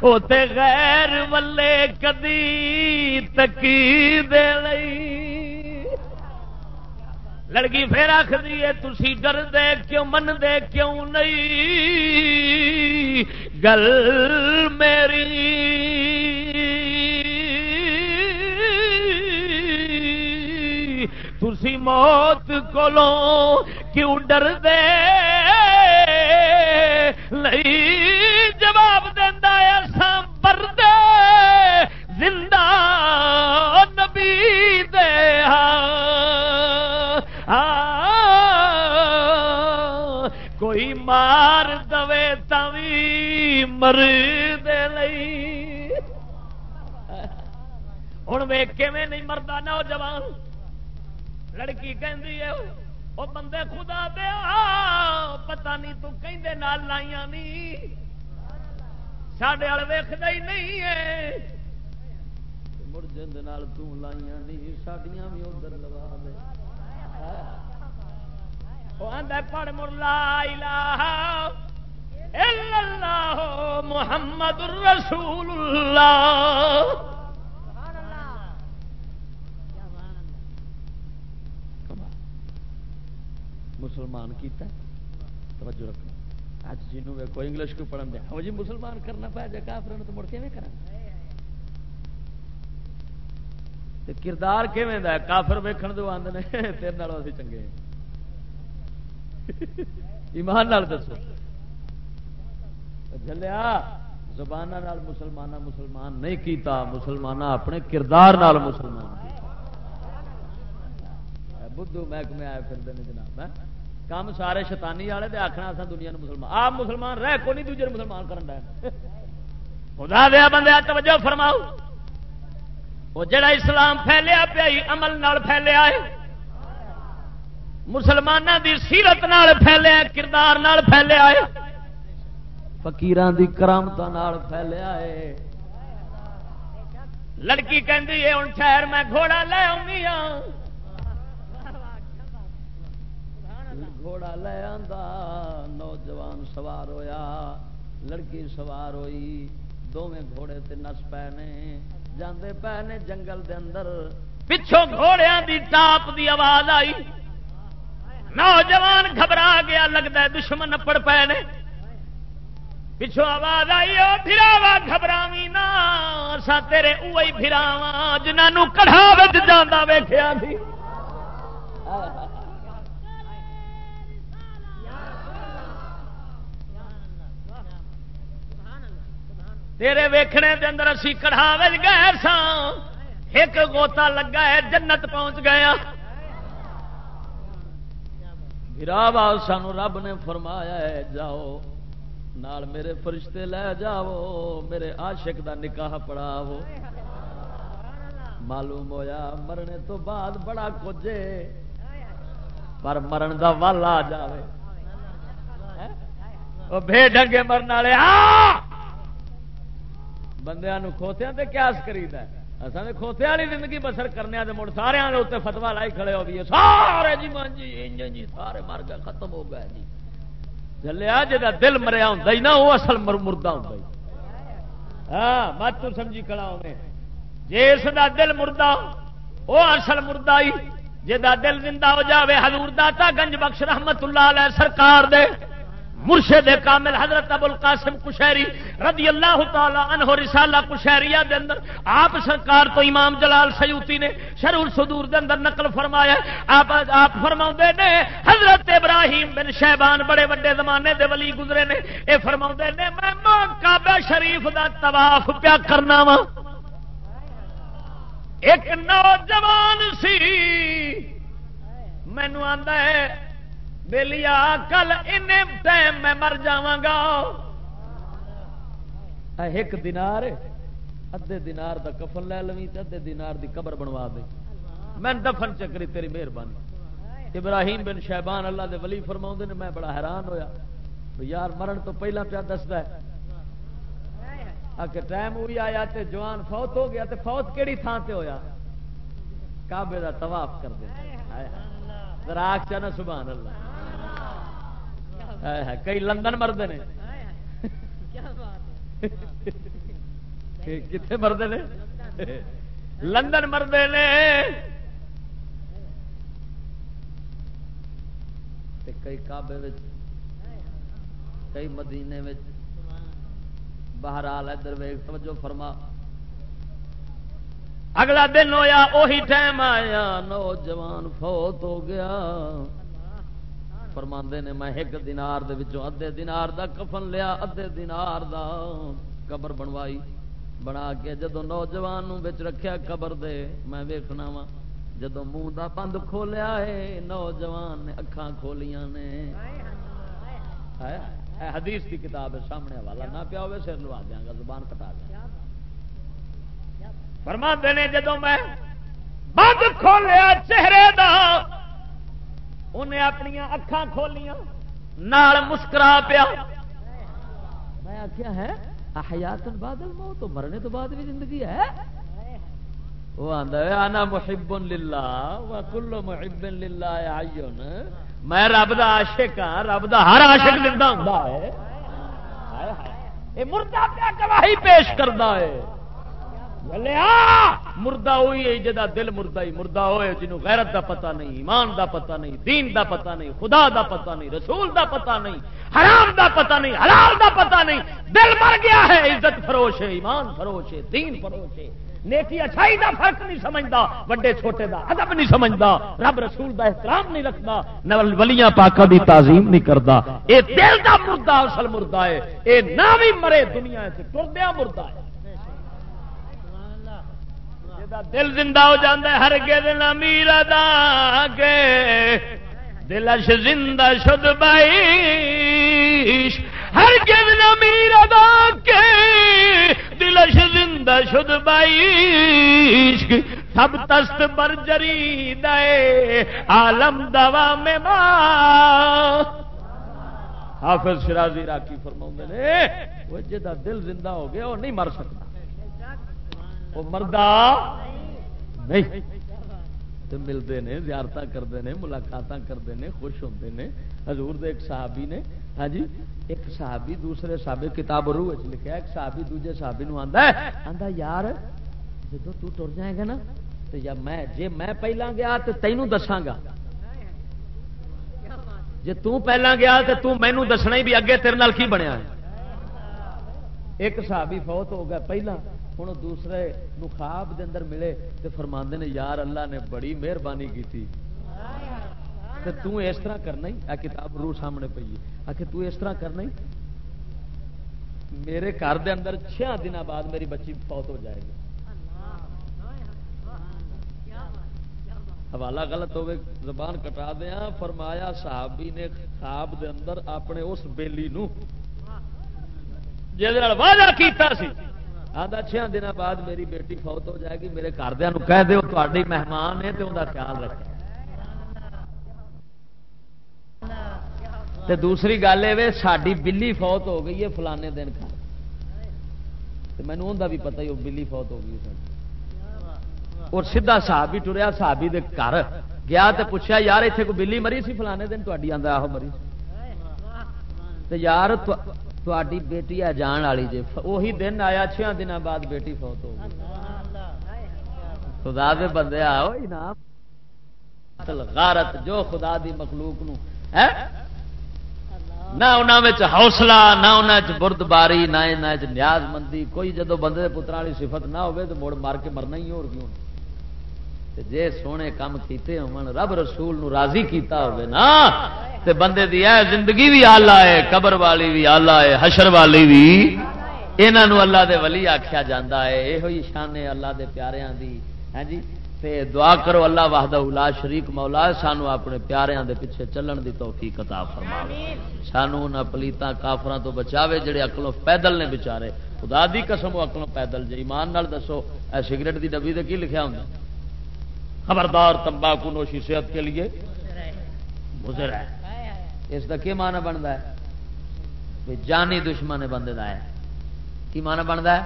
وہ غیر ولے کدی تکی دے لئی لڑکی پھر آخری ہے تھی ڈر دے کیوں من دے کیوں نہیں? گل میری تھی موت کولو کیوں ڈر دے نہیں جواب دینا ایسا زندہ نبی دے ہاں. کوئی مار دے تھی مر دے ہوں ویک نہیں مرد نوجوان؟ لڑکی کہ وہ بندے خدا دیا پتا نہیں تو کہیں نال لائیا نہیں۔ سڈے وال ویختا ہی نہیں ہے۔ مڑ جند لائیا نہیں سڈیا بھی ادھر لگا دے۔ پڑھ مر، لا محمد رسول اللہ۔ مسلمان کیتا توجہ رکھنا اج جنوں ویکو انگلش کو پڑھن دیا ہاں جی مسلمان کرنا پایا جا کافر تو مڑ کے کرا کردار کیون ہے؟ کافر ویکھن دو آدھے نے، تیرے نال اسی چنگے ایمان نال دسو۔ جلیا زبان مسلمان مسلمان نہیں کیتا مسلمان اپنے کردار نال مسلمان بدھو محکمے آئے پھر جناب ہاں؟ کام سارے شیطانی والے دے آخنا اصل دنیا مسلمان۔ آپ مسلمان رہ کو نہیں، دوجے مسلمان کرن خدا دیا بندے توجہ فرماؤ۔ وہ جڑا اسلام پھیلیا پیا عمل نال پھیلیا ہے۔ مسلمانوں دی سیرت نال پھیلیا کردار نال پھیلیا ہے۔ فقیران دی کرامت نال پھیلیا ہے۔ لڑکی کہندی ہے ہوں ٹھہر میں گھوڑا لے آؤں گھوڑا لے آندا، نوجوان سوار ہویا، لڑکی سوار ہوئی دونیں گھوڑے تے نس پے نے۔ جاندے پے نے جنگل دے اندر پچھوں گھوڑیاں دی ٹاپ دی آواز آئی نوجوان گھبرا گیا لگتا ہے دشمن اپڑ پے نے پچھوں آواز آئی او پھراوا گھبراوی نا سا تیرے اوہی پھراواں جنہاں کڑھا وچ جاندا ویکھیا سی تیرے ویکھنے دے اندر اسی کڑھا گئے سا ایک گوتا لگا ہے، جنت پہنچ گیا گرا سان رب نے فرمایا ہے، جاؤ، نال میرے فرشتے لے جاؤ، میرے عاشق دا نکاح پڑھاو معلوم ہویا، مرنے تو بعد بڑا کچھ پر مرن دا ول آ جائے ہاں؟ بے ڈنگے مرن والے بندیا کھوتیا قیاس کرید اصل نے کھوتے والی زندگی بسر کرنے مڑ سارے اتنے فتوا لائی کھڑے ہو گئی سارے جی مان جی،, جی جی سارے مر گئے، ختم ہو گئے جی۔ جلیا جا دل مریا ہوں نا وہ اصل مردہ ہوں ہاں مت تو سمجھی کڑا ہونے جس کا دل مردہ وہ اصل مردہ ہی۔ جا دل زندہ ہو جاوے، حضور داتا گنج بخش رحمت اللہ علیہ سرکار دے۔ مرشد کامل حضرت ابو القاسم کشہری رضی اللہ تعالی عنہ رسالہ کشہریہ دے اندر، آپ سرکار تو امام جلال سیوتی نے شرح الصدور دے اندر نقل فرمایا آپ آپ فرماؤں نے، حضرت ابراہیم بن شہبان بڑے بڑے زمانے دے ولی گزرے نے۔ اے فرماؤں نے، میں کعبہ شریف دا طواف پیا کرنا وا ایک نوجوان سی۔ مینو آندا ہے بلیا کل ان ٹائم میں مر جا ایک دینار ادے دینار دا کفن لے لوی ادے دینار دی قبر بنوا دے۔ میں دفن چکری تیری مہربانی۔ ابراہیم بن شہبان اللہ دے ولی فرما نے، میں بڑا حیران ہویا۔ تو یار مرن تو پہلا پیا دستا ہے۔ کہ ٹائم ہوئی آیا تے جوان فوت ہو گیا تے فوت کیڑی تھان تے ہویا؟ کعبے دا طواف کر دے۔ راک چاہ سبحان اللہ۔ کئی لندن مرد نے۔ کتنے مرد نے؟ لندن مرد نے۔ کئی کعبے کئی مدینے بہرحال ادھر ویگ توجہ فرما۔ اگلا دن ہویا وہی ٹائم آیا، نوجوان فوت ہو گیا۔ فرما نے، میں ایک دینار دے وچوں ادھے دینار دا کفن لیا، ادھے دینار دا قبر بنوائی، بنا کے جدو نوجوان بچ رکھیا قبر دے، میں ویکھنا وا جدو منہ دا بند کھولیا ہے نوجوان نے اکھاں کھولیاں نے۔ حدیث کی کتاب ہے، سامنے والا نہ پیا ہوئے، سر لوا دیا گا، زبان کٹا دیا فرما نے جدو میں بند کھولیا چہرے دا انہیں اپنی اکھان کھولیاں نال مسکرا پیا۔ میں آخیا ہے احیاتن بادل مو تو مرنے تو بعد بھی زندگی ہے۔ وہ آندا ہے انا محب للہ، و کل محب للہ عیون۔ میں رب دا عاشق ہاں رب دا ہر عاشق زندہ ہوندا ہے۔ اے مردہ پیا گواہی پیش کردا ہے۔ مردہ ہوئی ہے جدا دل مردہ ہی مردہ ہوئے، جنہوں غیرت دا پتہ نہیں، ایمان دا پتہ نہیں، دین دا پتہ نہیں، خدا دا پتہ نہیں، رسول دا پتہ نہیں، حرام دا پتہ نہیں، حلال دا پتہ نہیں۔ دل مر گیا ہے، عزت فروش ہے، ایمان فروش ہے، دین فروش ہے۔ نیکی اچھائی دا فرق نہیں سمجھتا، وڈے چھوٹے دا ادب نہیں سمجھتا، رب رسول دا احترام نہیں رکھتا ولیاں پاکا دی تعظیم نہیں کرتا۔ اے دل دا مردہ اصل مردہ ہے، اے نہ بھی مرے دنیا سے ٹردیا مردہ ہے۔ دل زندہ ہو جاتا ہے، ہر گد امیر ادا کے دلش زندہ شد بائیش ہر گد امیر ادا کے دلش زندہ شد بائیش سب تست بر جری دے۔ عالم دوا میں ماں حافظ شرازی راکی فرماؤں نے، وہ جا دل زندہ ہو گیا، وہ نہیں مر سکتا۔ وہ مردہ نہیں۔ تو ملتے ہیں زیارت کرتے ہیں ملاقات کرتے ہیں خوش ہوتے ہیں حضور دے ایک صحابی نے ہاں جی ایک صحابی دوسرے صحابی کتاب روح لکھا ایک صحابی دوجے صحابی نو آندا ہے، آندا یار جدو تو ٹر جائے گا نا تو یا میں، جے میں پہلا گیا تو تینوں دساں گا۔ جے تو پہلا گیا تو تو مینوں دسنا ہی بھی اگے تیرے نال کی بنیا ہے۔ ایک صحابی فوت ہو گیا، پہلا ہوں دوسرے خواب دے اندر ملے تو فرما نے، یار اللہ نے بڑی مہربانی کی تو اس طرح کرنا ہی؟ آ کتاب روح سامنے پی آ کے اس طرح کرنا ہی؟ میرے گھر دے اندر چھ دن بعد میری بچی فوت ہو جائے گی۔ حوالہ غلط ہوئے، زبان کٹا دیا فرمایا، صحابی نے خواب دے اندر اپنے اس بیلی نو جی وعدہ کیتا سی۔ آدھا چھ دن بعد میری بیٹی فوت ہو جائے گی، میرے گھردوں کہہ دو تاری مہمان ہے تو انہیں خیال رکھے۔ دوسری گل یہ ساری بلی فوت ہو گئی ہے فلانے دن کا مینو بھی پتا ہی وہ بلی فوت ہو گئی اور سیدا صاحب ہی ٹریا، صحابی دے گھر گیا تو پوچھا یار اتنے کوئی بلی مری سی؟ فلانے دن تاری آدھا آہو مری۔ یار تھی بیٹی ہے جان والی جی وہی دن آیا چھ دن بعد بیٹی فوت ہو خدا دے بندے آؤ غارت جو خدا دی مخلوق نو نہ انہوں حوصلہ نہ انہیں بردباری نہ نیاز مندی کوئی جدو بندے پترا والی صفت نہ ہو مڑ مار کے مرنا ہی ہو کیوں جے سونے کام کیتے ہون رب رسول نو راضی کیتا ہوئے نا تے بندے دی ہے زندگی بھی آلہ ہے قبر والی بھی آلہ ہے حشر والی بھی یہاں اللہ دے ولی آخیا جا ہے یہ شان ہے اللہ دے پیاریاں دی۔ ہاں جی؟ تے دعا کرو اللہ واہدہ الا شریک مولا سانو اپنے پیاریاں دے پیچھے چلن دی توفیق عطا فرما سانو نہ پلیتا کافراں تو بچاوے جڑے اکلوں پیدل نے بچارے۔ خدا دی قسم اکلوں پیدل جے ایمان نال دسو اے سگریٹ دی ڈبی تے کی لکھیا ہوندا؟ خبردار تمباکو نوشی صحت کے لیے گزر ہے۔ اس کا کیا معنی بنتا ہے؟ جانی دشمن بندے کا ہے۔ کی مانا بنتا ہے؟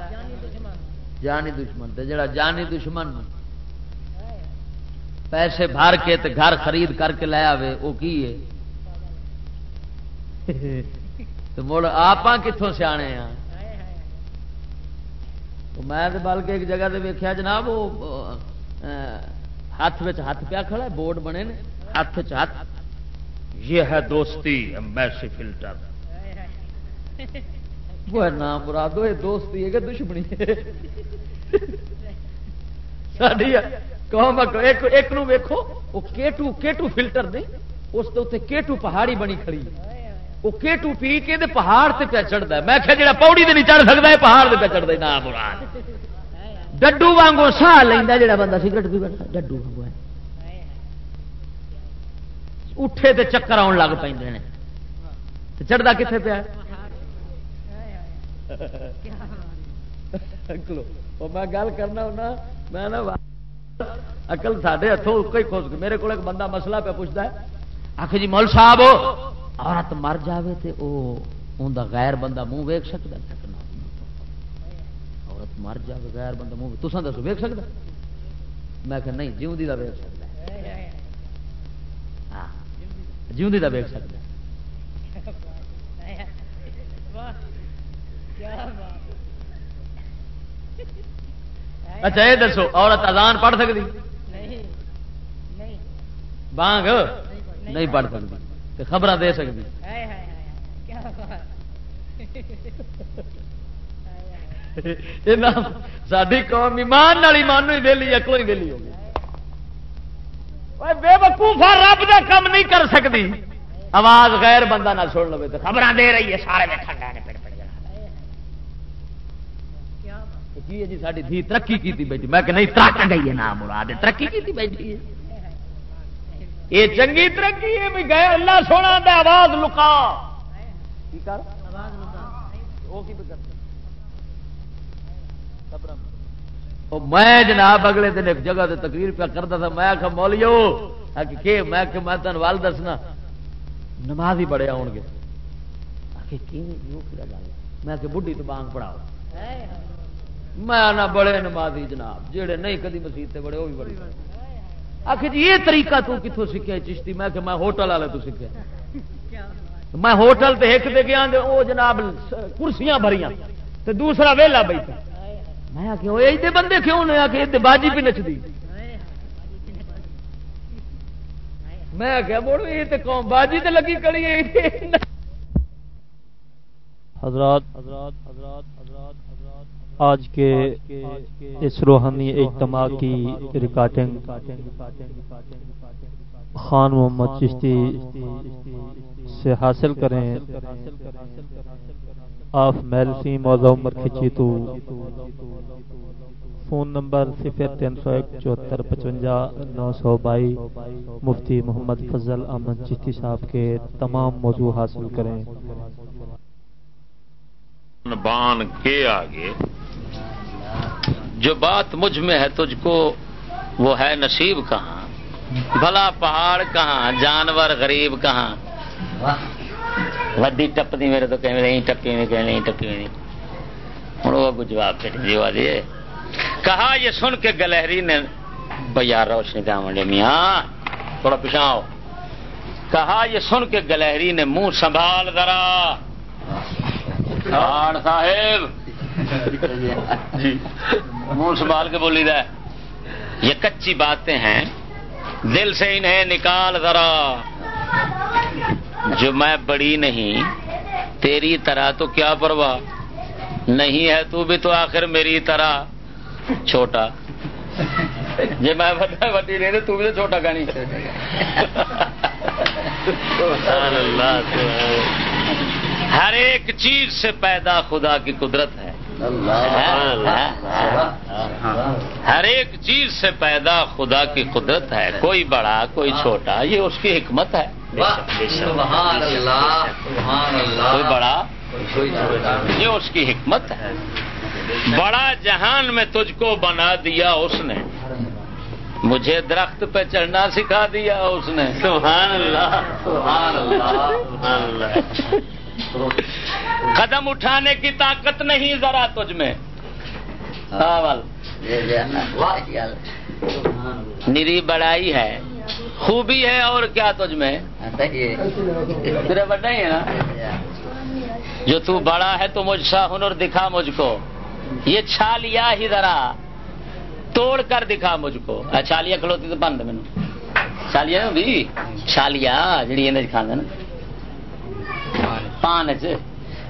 جانی دشمن۔ تے جڑا جانی دشمن پیسے بھر کے تے گھر خرید کر کے لے آئے وہ کی ہے؟ تو مڑ آپ ہاں کتوں سیانے ہاں؟ میں بلکہ ایک جگہ سے ویکیا جناب، وہ ہاتھ ہاتھ پیا کھڑا بورڈ بنے نے، ہاتھ ہاتھ۔ یہ ہے دوستی ایمبیسی فلٹر۔ وہ نام مرادو، یہ دوستی ہے کہ دشمنی ساری قوم ایک نو ویکو وہ کیٹو کیٹو فلٹر دے اس کے اتنے کیٹو پہاڑی بنی کھڑی۔ وہ کیٹو پی کے پہاڑ سے پہ چڑھتا میں کہ جا پوڑی نہیں چڑھ سکتا ہے پہاڑ سے پہ چڑھتا نام مراد۔ ڈڈو وانگو سا لینا جا بندہ سگرٹ بھی بیٹھا ڈڈو وانگو ہے اٹھے تے چکر آن لگ پہ چڑھتا کتنے پیا میں گل کرنا ہونا میں اکل ساڈے ہاتھوں ہی خوش میرے کو بندہ مسئلہ پہ پوچھتا ہے آخر جی مول صاحب عورت مر جائے تو وہ غیر بندہ منہ ویک سکتا مر جائے غیر بندہ منہ تو دسو ویک سکتا میں کہ نہیں جیوی کا ویک سکتا ہاں جیوی کا ویک سکتا اچھا یہ دسو، عورت اذان پڑھ سکتی بانگ؟ نہیں پڑھ سکتی خبر دے سکتی ساری قوم ایمان والی مان ہی ویلی اکلو ہی ویلی ہوگی بے وقوفا رب کا کام نہیں کر سکتی آواز غیر بندہ نہ سن لو تو خبر دے رہی ہے سارے جی جی ساری دھی ترقی کی بیٹھی میں کہ نہیں ترک گئی ہے نام مراد ترقی کی بیٹھی ہے یہ چنگی ترقی ہے بھی گئے اللہ سونا دے آواز لکا وہ کی میں جناب اگلے دن ایک جگہ سے تقریر پہ کرتا تھا، میں آخا مولیو کہ میں کہ میں تین وال دسنا۔ نماز ہی بڑے آؤ گے۔ میں کہ بڑھی تو بانگ پڑھاؤ۔ میں بڑے نمازی جناب جہے نہیں کدی مسیح سے بڑے وہ بھی بڑے۔ آخر جی یہ طریقہ تو کتوں سیکھا چشتی؟ میں کہ میں ہوٹل والے تو سیکھا میں ہوٹل تے ایک دے گیا وہ جناب کرسیاں بھریاں۔ تے دوسرا ویلا بیٹھا۔ میں آ کے بندے کیوں نے آ کے باجی بھی نچتی میں کیا بولو یہ تو قوم باجی تے لگی کڑی حضرات حضرات حضرات، آج کے اس روحانی اجتماع کی ریکارڈنگ۔ خان محمد چشتی سے حاصل کریں۔ آف میلسی موضوع عمر کھچی تو۔ فون نمبر صفر تین سو ایک چوہتر پچوجا نو سو بائی۔ مفتی محمد فضل احمد چشتی صاحب کے تمام موضوع حاصل کریں۔ بان کے آگے۔ جو بات مجھ میں ہے تجھ کو، وہ ہے نصیب کہاں؟ بھلا پہاڑ کہاں؟ جانور غریب کہاں؟ وڈی ٹپتی میرے تو کہیں نہیں ٹپی نہیں کہیں نہیں ٹپی نہیں ہوں وہ جواب پہ جیوا دیے کہا یہ سن کے گلہری نے بیا روشنی کا منڈے میاں تھوڑا پچھاؤ کہا یہ سن کے گلہری نے منہ سنبھال ذرا صاحب جی منہ سنبھال کے بولی ہے یہ کچی باتیں ہیں دل سے انہیں نکال ذرا جو میں بڑی نہیں، تیری طرح تو کیا پرواہ؟ نہیں ہے تو بھی تو آخر میری طرح۔ چھوٹا۔ یہ میں بڑی نہیں تو بھی تو چھوٹا کا نہیں ہر ایک چیز سے پیدا خدا کی قدرت ہے۔ ہر ایک چیز سے پیدا خدا کی قدرت ہے۔ کوئی بڑا، کوئی چھوٹا، یہ اس کی حکمت ہے۔ کوئی بڑا؟ یہ اس کی حکمت ہے۔ بڑا جہان میں تجھ کو بنا دیا اس نے۔ مجھے درخت پہ چڑھنا سکھا دیا اس نے۔ سبحان اللہ۔ سبحان اللہ قدم اٹھانے کی طاقت نہیں ذرا تجھ میں۔ ہاں، نری بڑائی ہے۔ خوبی ہے اور کیا تجھ میں؟ تیرے بڑا ہی ہے نا؟ جو تو بڑا ہے تو مجھ سا ہنر دکھا مجھ کو۔ یہ چھالیا ہی ذرا توڑ کر دکھا مجھ کو۔ چھالیا کھلوتی تو بند مینو چھالیا بھی؟ چھالیا جڑی کھانا نا۔ پان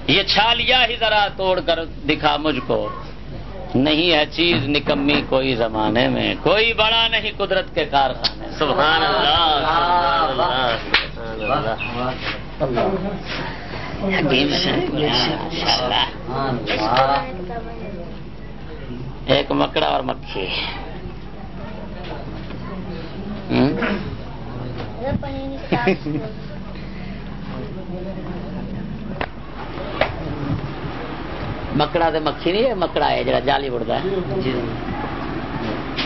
یہ چھالیا ہی ذرا توڑ کر دکھا مجھ کو۔ نہیں ہے چیز نکمی کوئی زمانے میں کوئی بڑا نہیں قدرت کے کارخانے سبحان ایک مکڑا اور مکھی۔ مکڑا تو مکھی نہیں مکڑا ہے جڑا جالی اڑتا ہے۔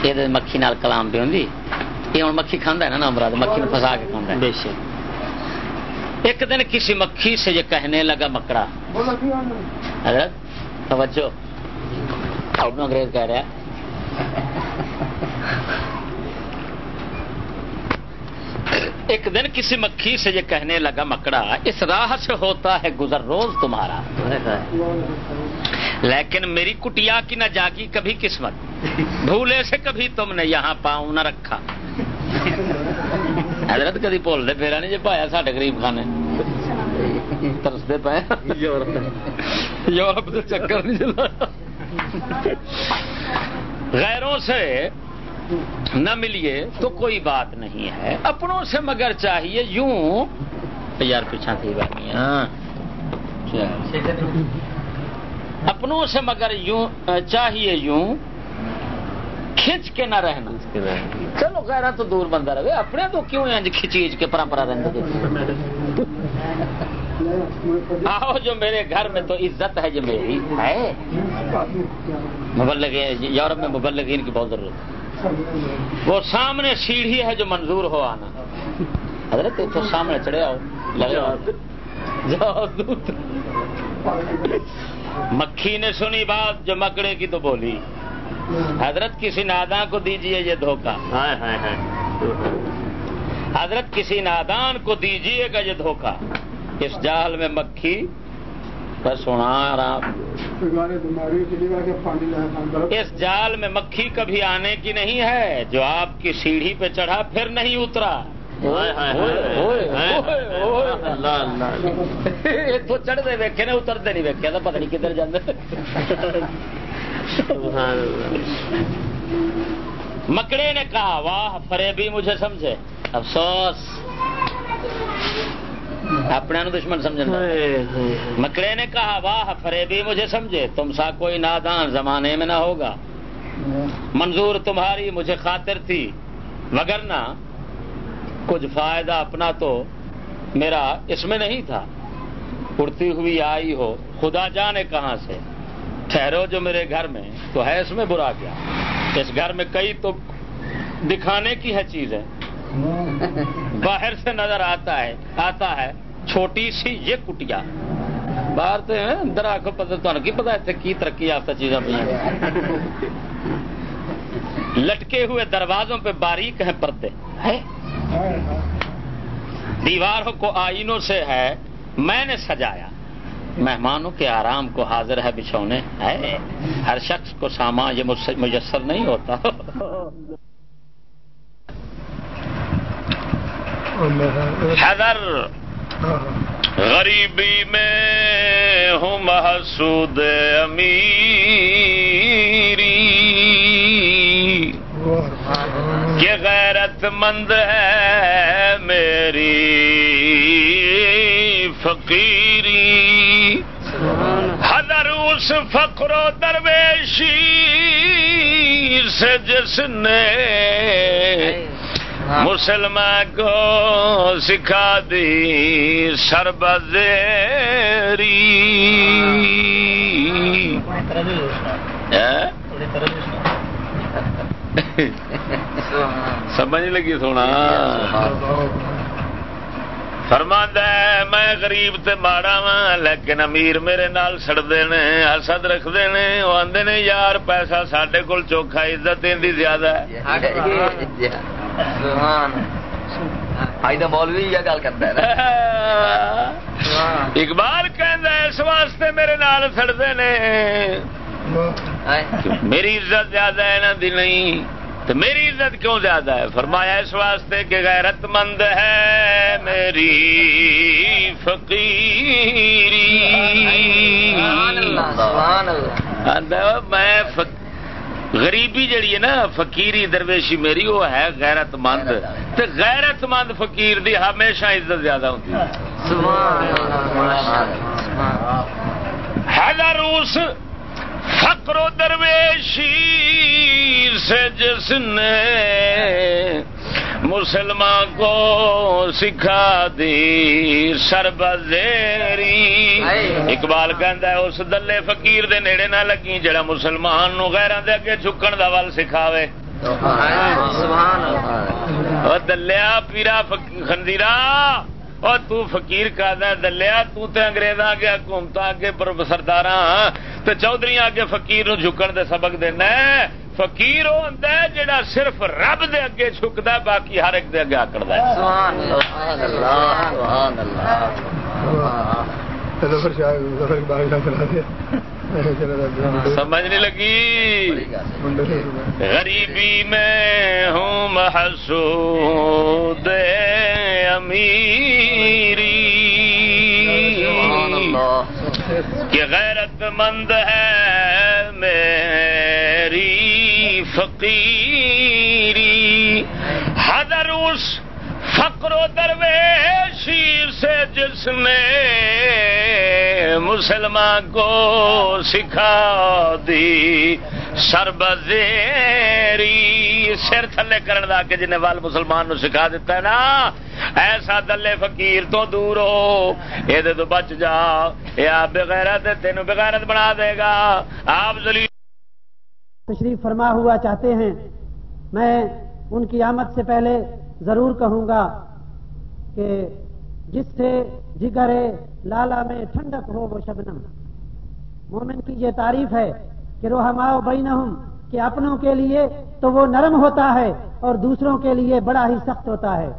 یہ مکھی نال کلام پہ ہوں یہ ہوں مکھی کھانا ہے نا نمبر مکھی میں کے کھانا ہے۔ ایک دن کسی مکھی سے یہ کہنے لگا مکڑا۔ حضرت توجہ۔ انگریز کہہ رہا ایک دن کسی مکھی سے یہ کہنے لگا مکڑا اس راہ سے ہوتا ہے گزر روز تمہارا۔ لیکن میری کٹیا کی نہ جاگی کبھی قسمت۔ بھولے سے کبھی تم نے یہاں پاؤں نہ رکھا۔ حضرت کدی بول دے پھر نہیں جی پایا ساڈے غریب خانے۔ ترستے پے یورپ چکر نہیں چلا غیروں سے نہ ملیے تو کوئی بات نہیں ہے۔ اپنوں سے مگر چاہیے یوں۔ یار پیچھا تھی ہاں۔ اپنوں سے مگر یوں چاہیے یوں کھچ کے نہ رہنا۔ چلو خیر تو دور بندہ رہے۔ اپنے تو کیوں کھچیج کے پرمپرا رہتے آؤ جو میرے گھر میں تو عزت ہے جو میری ہے۔ مبلغ یورپ میں مبلغین کی بہت ضرورت ہے۔ وہ سامنے سیڑھی ہے جو منظور ہو آنا۔ حضرت تو سامنے چڑھے آؤ مکھی نے سنی بات جو مکڑے کی تو بولی۔ حضرت کسی نادان کو دیجیے یہ دھوکہ۔ حضرت کسی نادان کو دیجیے گا یہ دھوکہ۔ اس جال میں مکھی۔ سنا رہا اس جال میں مکھی کبھی آنے کی نہیں ہے۔ جو آپ کی سیڑھی پہ چڑھا پھر نہیں اترا۔ تو چڑھتے ویکے نے اترتے نہیں ویکیا تو پتہ نہیں کدھر جانے مکڑے نے کہا واہ فرے بھی مجھے سمجھے۔ افسوس۔ اپنے دشمن سمجھ مکڑے نے کہا واہ فریبی مجھے سمجھے۔ تم سا کوئی نادان زمانے میں نہ ہوگا۔ منظور تمہاری مجھے خاطر تھی مگر نہ کچھ فائدہ اپنا تو میرا اس میں نہیں تھا۔ اڑتی ہوئی آئی ہو، خدا جانے کہاں سے۔ ٹھہرو جو میرے گھر میں، تو ہے اس میں برا کیا۔ اس گھر میں کئی تو دکھانے کی ہے چیزیں۔ باہر سے نظر آتا ہے آتا ہے، چھوٹی سی یہ کٹیا۔ باہر سے اندر آخو پتا تو کی پتا اتنے کی ترقی یافتہ چیزاں پہ لٹکے ہوئے دروازوں پہ باریک ہیں پردے۔ دیواروں کو آئینوں سے ہے، میں نے سجایا۔ مہمانوں کے آرام کو حاضر ہے، بچھونے ہے۔ ہر شخص کو سامان یہ میسر نہیں ہوتا۔ حضر غریبی میں ہوں محسود امیری یہ غیرت مند ہے میری فقیری۔ حضر اس فقر و درویشی سے جس نے مسلمان کو سکھا دی سربزری سمجھ لگی سونا۔ فرماندہ ہے میں غریب تے ماڑا وا لیکن امیر میرے نال سڑتے نے حسد رکھتے ہیں وہ آدھے نے یار پیسہ سڈے کول چوکھا عزت اندی زیادہ ہے۔ اقبال اس واسطے میرے نال سڑتے نے۔ میری عزت زیادہ نا دی نہیں۔ تو میری عزت کیوں زیادہ ہے؟ فرمایا اس واسطے کہ غیرت مند ہے میری فقیری۔ میں غریبی جڑی ہے نا فقیری درویشی میری وہ ہے غیرت مند تو غیرت مند فقیر دی ہمیشہ عزت زیادہ ہوتی ہے۔ روس فقر و درویشی سے جس نے مسلمان کو سکھا دی سربزیری اقبال ہے اس دلے فقیر دے نیڑے نہ لگی جڑا مسلمان نو غیران دے اگے جھکن دا ول سکھاوے۔ دلیا پیرا خندیرا۔ اور تو فقیر کا دلیا تو تے انگریزاں اگے حکومت اگے سردار تو چودھری اگے فقیر نو جھکن دے سبق دینا فقیر وہ ہوندا ہے جڑا صرف رب دے اگے جھکدا ہے باقی ہر ایک دے اگے آکڑدا ہے۔ سبحان اللہ سبحان اللہ ہاں، سمجھ نہیں لگی۔ غریبی میں ہوں محسود امیری۔ کہ غیرت مند ہے میری فقیری۔ حضر اس فقر و درویشی سے جس نے مسلمان کو سکھا دی، سربزیری سر تھلے کرن دا کہ جنہیں وال مسلمان نو سکھا دیتا ہے نا۔ ایسا دلے فقیر تو دور ہو یہ تو بچ جا یہ آپ بغیرت تینوں بغیرت بنا دے گا۔ آپ ذلی تشریف فرما ہوا چاہتے ہیں۔ میں ان کی آمد سے پہلے ضرور کہوں گا کہ جس سے جگر لالا میں ٹھنڈک ہو وہ شبنم مومن کی یہ تعریف ہے کہ روحماؤ بینہم کہ اپنوں کے لیے تو وہ نرم ہوتا ہے اور دوسروں کے لیے بڑا ہی سخت ہوتا ہے۔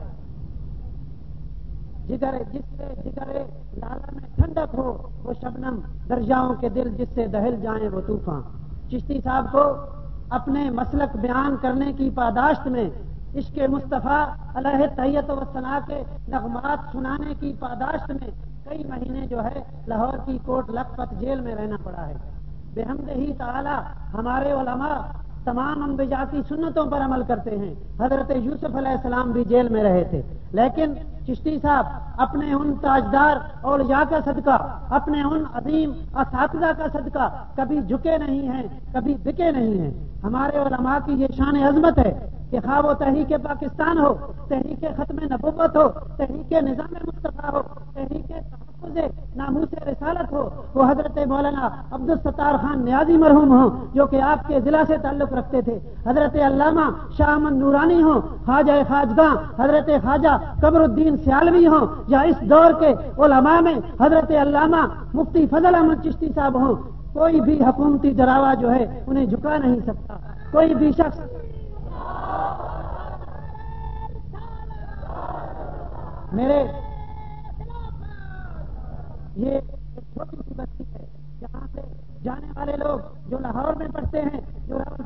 جگر جس سے جگر لالا میں ٹھنڈک ہو وہ شبنم درجاؤں کے دل جس سے دہل جائیں وہ طوفان۔ چشتی صاحب کو اپنے مسلک بیان کرنے کی پاداشت میں عشق مصطفیٰ علیہ طیت و صلاح کے نغمات سنانے کی پاداشت میں کئی مہینے جو ہے لاہور کی کوٹ لکھپت جیل میں رہنا پڑا ہے۔ بے حمد ہی تعالی ہمارے علماء تمام انبیاء کی سنتوں پر عمل کرتے ہیں۔ حضرت یوسف علیہ السلام بھی جیل میں رہے تھے۔ لیکن چشتی صاحب اپنے ان تاجدار اور یا کا صدقہ، اپنے ان عظیم اساتذہ کا صدقہ کبھی جھکے نہیں ہیں، کبھی بکے نہیں ہیں۔ ہمارے علماء کی یہ شان عظمت ہے کہ خواب و تحریک پاکستان ہو، تحریک ختم نبوت ہو، تحریک نظام مصطفیٰ ہو، تحریک تحفظ ناموس رسالت ہو، وہ حضرت مولانا عبد الستار خان نیازی مرحوم ہوں جو کہ آپ کے ضلع سے تعلق رکھتے تھے۔ حضرت علامہ شاہ امن نورانی ہوں، خواجہ خواجگاہ حضرت خواجہ قبر الدین سیالوی ہوں، یا اس دور کے علماء میں حضرت علامہ مفتی فضل احمد چشتی صاحب ہوں۔ کوئی بھی حکومتی ڈراوا جو ہے، انہیں جھکا نہیں سکتا۔ کوئی بھی شخص میرے یہ چھوٹی سی بستی ہے جہاں سے جانے والے لوگ جو لاہور میں پڑھتے ہیں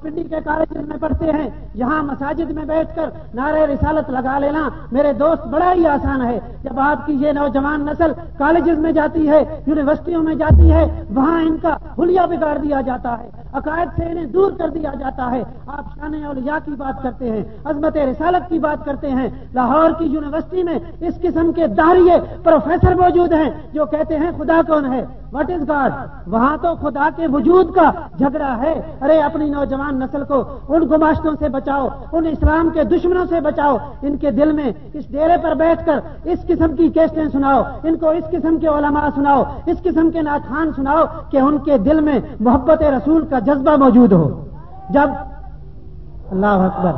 پنڈی کے کالجز میں پڑھتے ہیں۔ یہاں مساجد میں بیٹھ کر نعرے رسالت لگا لینا میرے دوست بڑا ہی آسان ہے۔ جب آپ کی یہ نوجوان نسل کالجز میں جاتی ہے، یونیورسٹیوں میں جاتی ہے، وہاں ان کا حلیہ بگاڑ دیا جاتا ہے، عقائد سے انہیں دور کر دیا جاتا ہے۔ آپ شان اولیاء کی بات کرتے ہیں، عظمت رسالت کی بات کرتے ہیں۔ لاہور کی یونیورسٹی میں اس قسم کے داریے پروفیسر موجود ہیں جو کہتے ہیں، خدا کون ہے؟ واٹ از گاڈ وہاں تو خدا کے وجود کا جھگڑا ہے۔ ارے، اپنی نوجوان نسل کو ان گماشتوں سے بچاؤ، ان اسلام کے دشمنوں سے بچاؤ، ان کے دل میں اس ڈیرے پر بیٹھ کر اس قسم کی کیسٹیں سناؤ، ان کو اس قسم کے علماء سناؤ، اس قسم کے ناخان سناؤ کہ ان کے دل میں محبت رسول کا جذبہ موجود ہو۔ جب اللہ اکبر۔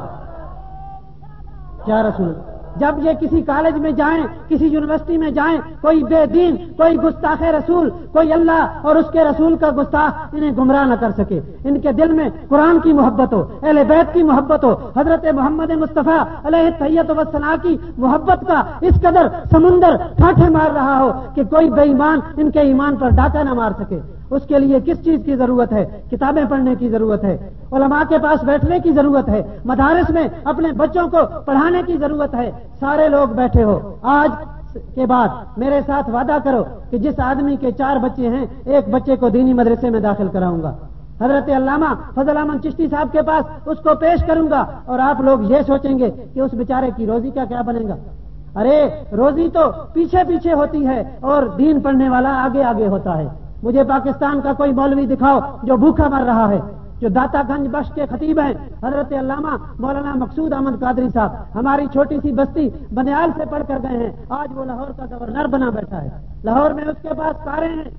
کیا رسول جب یہ کسی کالج میں جائیں، کسی یونیورسٹی میں جائیں، کوئی بے دین، کوئی گستاخ رسول، کوئی اللہ اور اس کے رسول کا گستاخ انہیں گمراہ نہ کر سکے۔ ان کے دل میں قرآن کی محبت ہو، اہل بیت کی محبت ہو۔ حضرت محمد مصطفیٰ علیہ طیت وسلح کی محبت کا اس قدر سمندر ٹھاٹھے مار رہا ہو کہ کوئی بے ایمان ان کے ایمان پر ڈاکہ نہ مار سکے۔ اس کے لیے کس چیز کی ضرورت ہے؟ کتابیں پڑھنے کی ضرورت ہے۔ علماء کے پاس بیٹھنے کی ضرورت ہے۔ مدارس میں اپنے بچوں کو پڑھانے کی ضرورت ہے۔ سارے لوگ بیٹھے ہو۔ آج کے بعد میرے ساتھ وعدہ کرو کہ جس آدمی کے چار بچے ہیں، ایک بچے کو دینی مدرسے میں داخل کراؤں گا۔ حضرت علامہ فضل احمد چشتی صاحب کے پاس اس کو پیش کروں گا اور آپ لوگ یہ سوچیں گے کہ اس بیچارے کی روزی کا کیا بنے گا۔ ارے، روزی تو پیچھے پیچھے ہوتی ہے اور دین پڑھنے والا آگے آگے ہوتا ہے۔ مجھے پاکستان کا کوئی مولوی دکھاؤ جو بھوکا مر رہا ہے، جو داتا گنج بخش کے خطیب ہیں۔ حضرت علامہ مولانا مقصود احمد قادری صاحب ہماری چھوٹی سی بستی بنیال سے پڑھ کر گئے ہیں۔ آج وہ لاہور کا گورنر بنا بیٹھا ہے۔ لاہور میں اس کے پاس کاریں ہیں۔